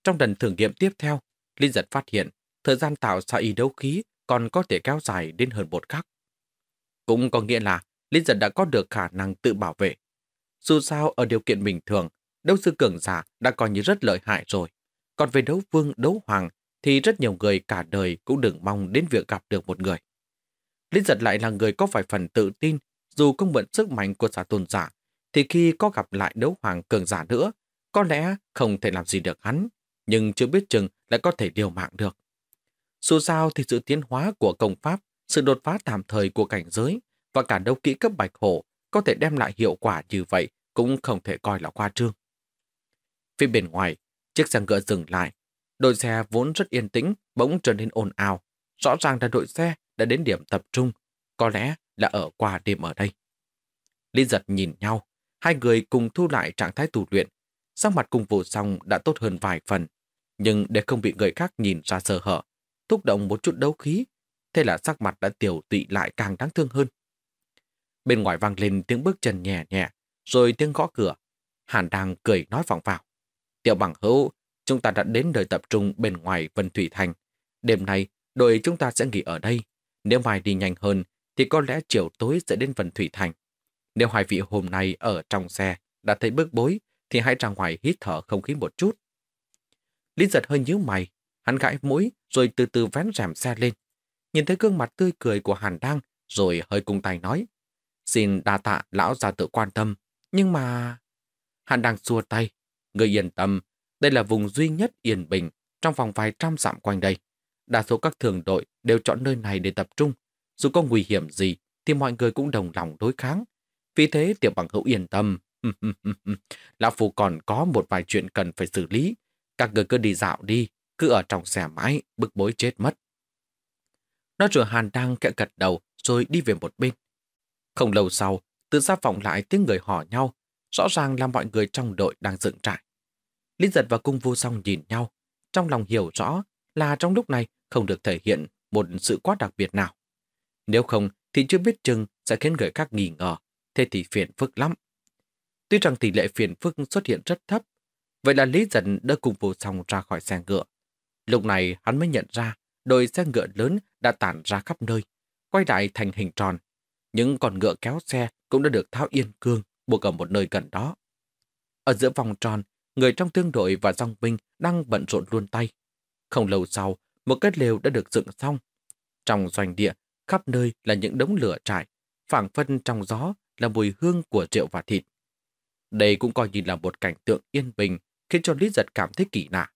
Trong lần thử nghiệm tiếp theo, Lý Giật phát hiện thời gian tạo ra y đấu khí còn có thể kéo dài đến hơn một khắc. Cũng có nghĩa là Lý Giật đã có được khả năng tự bảo vệ. Dù sao ở điều kiện bình thường, đấu sư cường giả đã coi như rất lợi hại rồi. Còn về đấu vương, đấu hoàng thì rất nhiều người cả đời cũng đừng mong đến việc gặp được một người. Lý giật lại là người có vài phần tự tin, dù không mượn sức mạnh của giả tôn giả, thì khi có gặp lại đấu hoàng cường giả nữa, có lẽ không thể làm gì được hắn, nhưng chưa biết chừng lại có thể điều mạng được. Dù sao thì sự tiến hóa của công pháp, sự đột phá tạm thời của cảnh giới và cả đấu kỹ cấp bạch hổ có thể đem lại hiệu quả như vậy cũng không thể coi là khoa trương. Phía bên ngoài, chiếc xe ngựa dừng lại. Đội xe vốn rất yên tĩnh, bỗng trở nên ồn ào. Rõ ràng là đội xe đã đến điểm tập trung, có lẽ là ở qua đêm ở đây. Lý giật nhìn nhau, hai người cùng thu lại trạng thái tù luyện. Sắc mặt cùng vụ xong đã tốt hơn vài phần, nhưng để không bị người khác nhìn ra sơ hở, thúc động một chút đấu khí, thế là sắc mặt đã tiểu tụy lại càng đáng thương hơn. Bên ngoài vang lên tiếng bước chân nhẹ nhẹ, rồi tiếng gõ cửa. Hàn đang cười nói vọng vào. Tiểu bằng hữu, chúng ta đã đến nơi tập trung bên ngoài Vân Thủy Thành. Đêm nay, đội chúng ta sẽ nghỉ ở đây. Nếu mai đi nhanh hơn, thì có lẽ chiều tối sẽ đến Vân Thủy Thành. Nếu hai vị hôm nay ở trong xe đã thấy bước bối, thì hãy ra ngoài hít thở không khí một chút. Lý giật hơi nhíu mày, hắn gãi mũi rồi từ từ vén rèm xe lên. Nhìn thấy gương mặt tươi cười của Hàn Đăng rồi hơi cung tay nói. Xin đa tạ lão già tự quan tâm, nhưng mà... Hàn Đăng xua tay. Người yên tâm, đây là vùng duy nhất yên bình trong vòng vài trăm dặm quanh đây. Đa số các thường đội đều chọn nơi này để tập trung. Dù có nguy hiểm gì thì mọi người cũng đồng lòng đối kháng. Vì thế tiểu bằng hữu yên tâm. Lão Phu còn có một vài chuyện cần phải xử lý. Các người cứ đi dạo đi, cứ ở trong xe mãi, bức bối chết mất. Nó rửa Hàn đang kẹ gật đầu rồi đi về một bên. Không lâu sau, từ xa vọng lại tiếng người hò nhau, rõ ràng là mọi người trong đội đang dựng trại. Linh giật và cung vô song nhìn nhau, trong lòng hiểu rõ là trong lúc này không được thể hiện một sự quá đặc biệt nào. Nếu không thì chưa biết chừng sẽ khiến người khác nghi ngờ, thế thì phiền phức lắm. Tuy rằng tỷ lệ phiền phức xuất hiện rất thấp, vậy là Lý Dân đỡ cùng vô song ra khỏi xe ngựa. Lúc này hắn mới nhận ra đội xe ngựa lớn đã tản ra khắp nơi, quay lại thành hình tròn. Những con ngựa kéo xe cũng đã được tháo yên cương, buộc ở một nơi gần đó. Ở giữa vòng tròn, người trong tương đội và dòng binh đang bận rộn luôn tay. Không lâu sau, một cái lều đã được dựng xong. Trong doanh địa, khắp nơi là những đống lửa trại, phảng phân trong gió là mùi hương của rượu và thịt. Đây cũng coi như là một cảnh tượng yên bình, khiến cho Lý Giật cảm thấy kỳ lạ.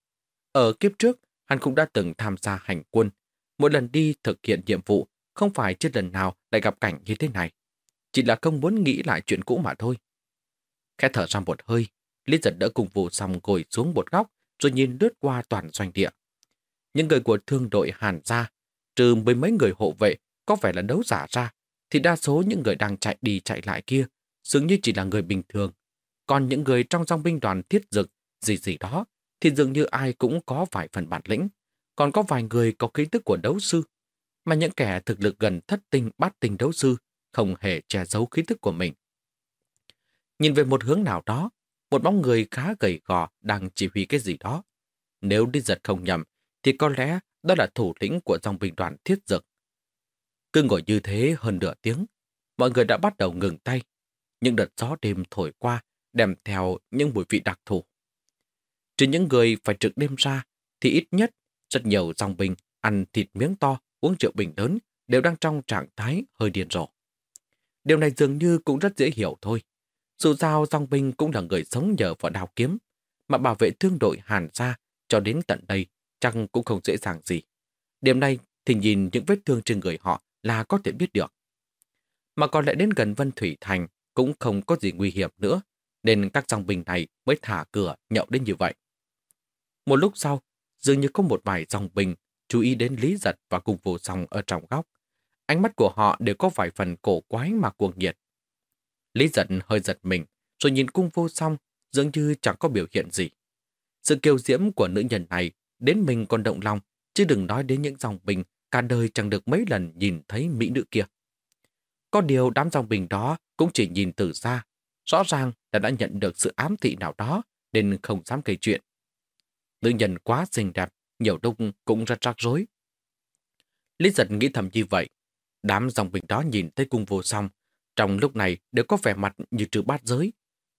Ở kiếp trước, hắn cũng đã từng tham gia hành quân. Mỗi lần đi thực hiện nhiệm vụ, không phải chưa lần nào lại gặp cảnh như thế này. Chỉ là không muốn nghĩ lại chuyện cũ mà thôi. Khẽ thở ra một hơi, Lý giật đỡ cùng vụ xong ngồi xuống một góc, rồi nhìn lướt qua toàn doanh địa. Những người của thương đội Hàn ra, trừ mấy mấy người hộ vệ, có vẻ là đấu giả ra, thì đa số những người đang chạy đi chạy lại kia, dường như chỉ là người bình thường. Còn những người trong dòng binh đoàn thiết dực, gì gì đó, thì dường như ai cũng có vài phần bản lĩnh. Còn có vài người có ký tức của đấu sư, mà những kẻ thực lực gần thất tinh bát tinh đấu sư không hề che giấu khí tức của mình. Nhìn về một hướng nào đó, một bóng người khá gầy gò đang chỉ huy cái gì đó. Nếu đi giật không nhầm, thì có lẽ đó là thủ lĩnh của dòng binh đoàn thiết dực. Cứ ngồi như thế hơn nửa tiếng, mọi người đã bắt đầu ngừng tay. Những đợt gió đêm thổi qua, đem theo những mùi vị đặc thù. Trừ những người phải trực đêm ra, thì ít nhất rất nhiều dòng bình ăn thịt miếng to, uống rượu bình lớn đều đang trong trạng thái hơi điên rồ. Điều này dường như cũng rất dễ hiểu thôi. Dù sao Giang bình cũng là người sống nhờ vào đào kiếm, mà bảo vệ thương đội Hàn gia cho đến tận đây chẳng cũng không dễ dàng gì. Điểm này thì nhìn những vết thương trên người họ là có thể biết được. Mà còn lại đến gần Vân Thủy Thành cũng không có gì nguy hiểm nữa, nên các dòng bình này mới thả cửa nhậu đến như vậy. Một lúc sau, dường như có một vài dòng bình chú ý đến Lý Giật và cùng vô song ở trong góc. Ánh mắt của họ đều có vài phần cổ quái mà cuồng nhiệt. Lý Giật hơi giật mình, rồi nhìn cung vô song, dường như chẳng có biểu hiện gì. Sự kiêu diễm của nữ nhân này đến mình còn động lòng, chứ đừng nói đến những dòng bình cả đời chẳng được mấy lần nhìn thấy mỹ nữ kia. Có điều đám dòng bình đó cũng chỉ nhìn từ xa, rõ ràng là đã nhận được sự ám thị nào đó nên không dám kể chuyện. Nữ nhân quá xinh đẹp, nhiều lúc cũng rất rắc rối. Lý giật nghĩ thầm như vậy. Đám dòng bình đó nhìn thấy cung vô song, trong lúc này đều có vẻ mặt như trừ bát giới.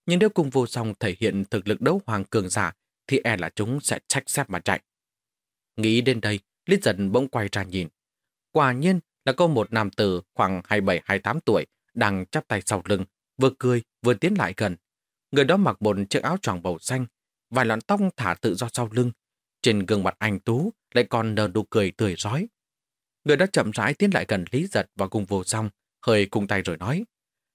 Nhưng nếu cung vô song thể hiện thực lực đấu hoàng cường giả, thì e là chúng sẽ trách xếp mà chạy. Nghĩ đến đây, Lý giật bỗng quay ra nhìn. Quả nhiên là có một nam tử khoảng 27-28 tuổi đang chắp tay sau lưng, vừa cười vừa tiến lại gần. Người đó mặc một chiếc áo tròn màu xanh, vài lọn tóc thả tự do sau lưng. Trên gương mặt anh Tú lại còn nở nụ cười tươi rói. Người đó chậm rãi tiến lại gần Lý Giật và cùng vô song, hơi cung tay rồi nói.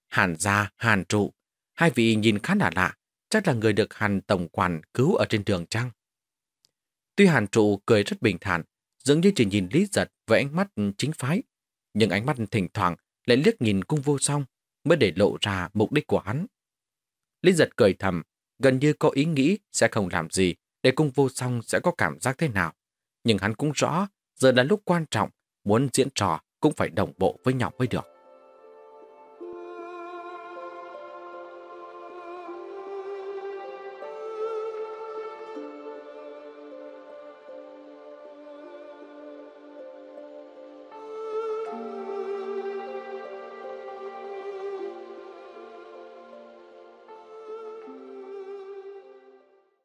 Hàn gia, hàn trụ. Hai vị nhìn khá là lạ, chắc là người được hàn tổng quản cứu ở trên đường trăng. Tuy hàn trụ cười rất bình thản, dường như chỉ nhìn Lý Giật với ánh mắt chính phái, nhưng ánh mắt thỉnh thoảng lại liếc nhìn cung vô song mới để lộ ra mục đích của hắn. Lý Giật cười thầm, gần như có ý nghĩ sẽ không làm gì để cung vô song sẽ có cảm giác thế nào. Nhưng hắn cũng rõ, giờ là lúc quan trọng, muốn diễn trò cũng phải đồng bộ với nhau mới được.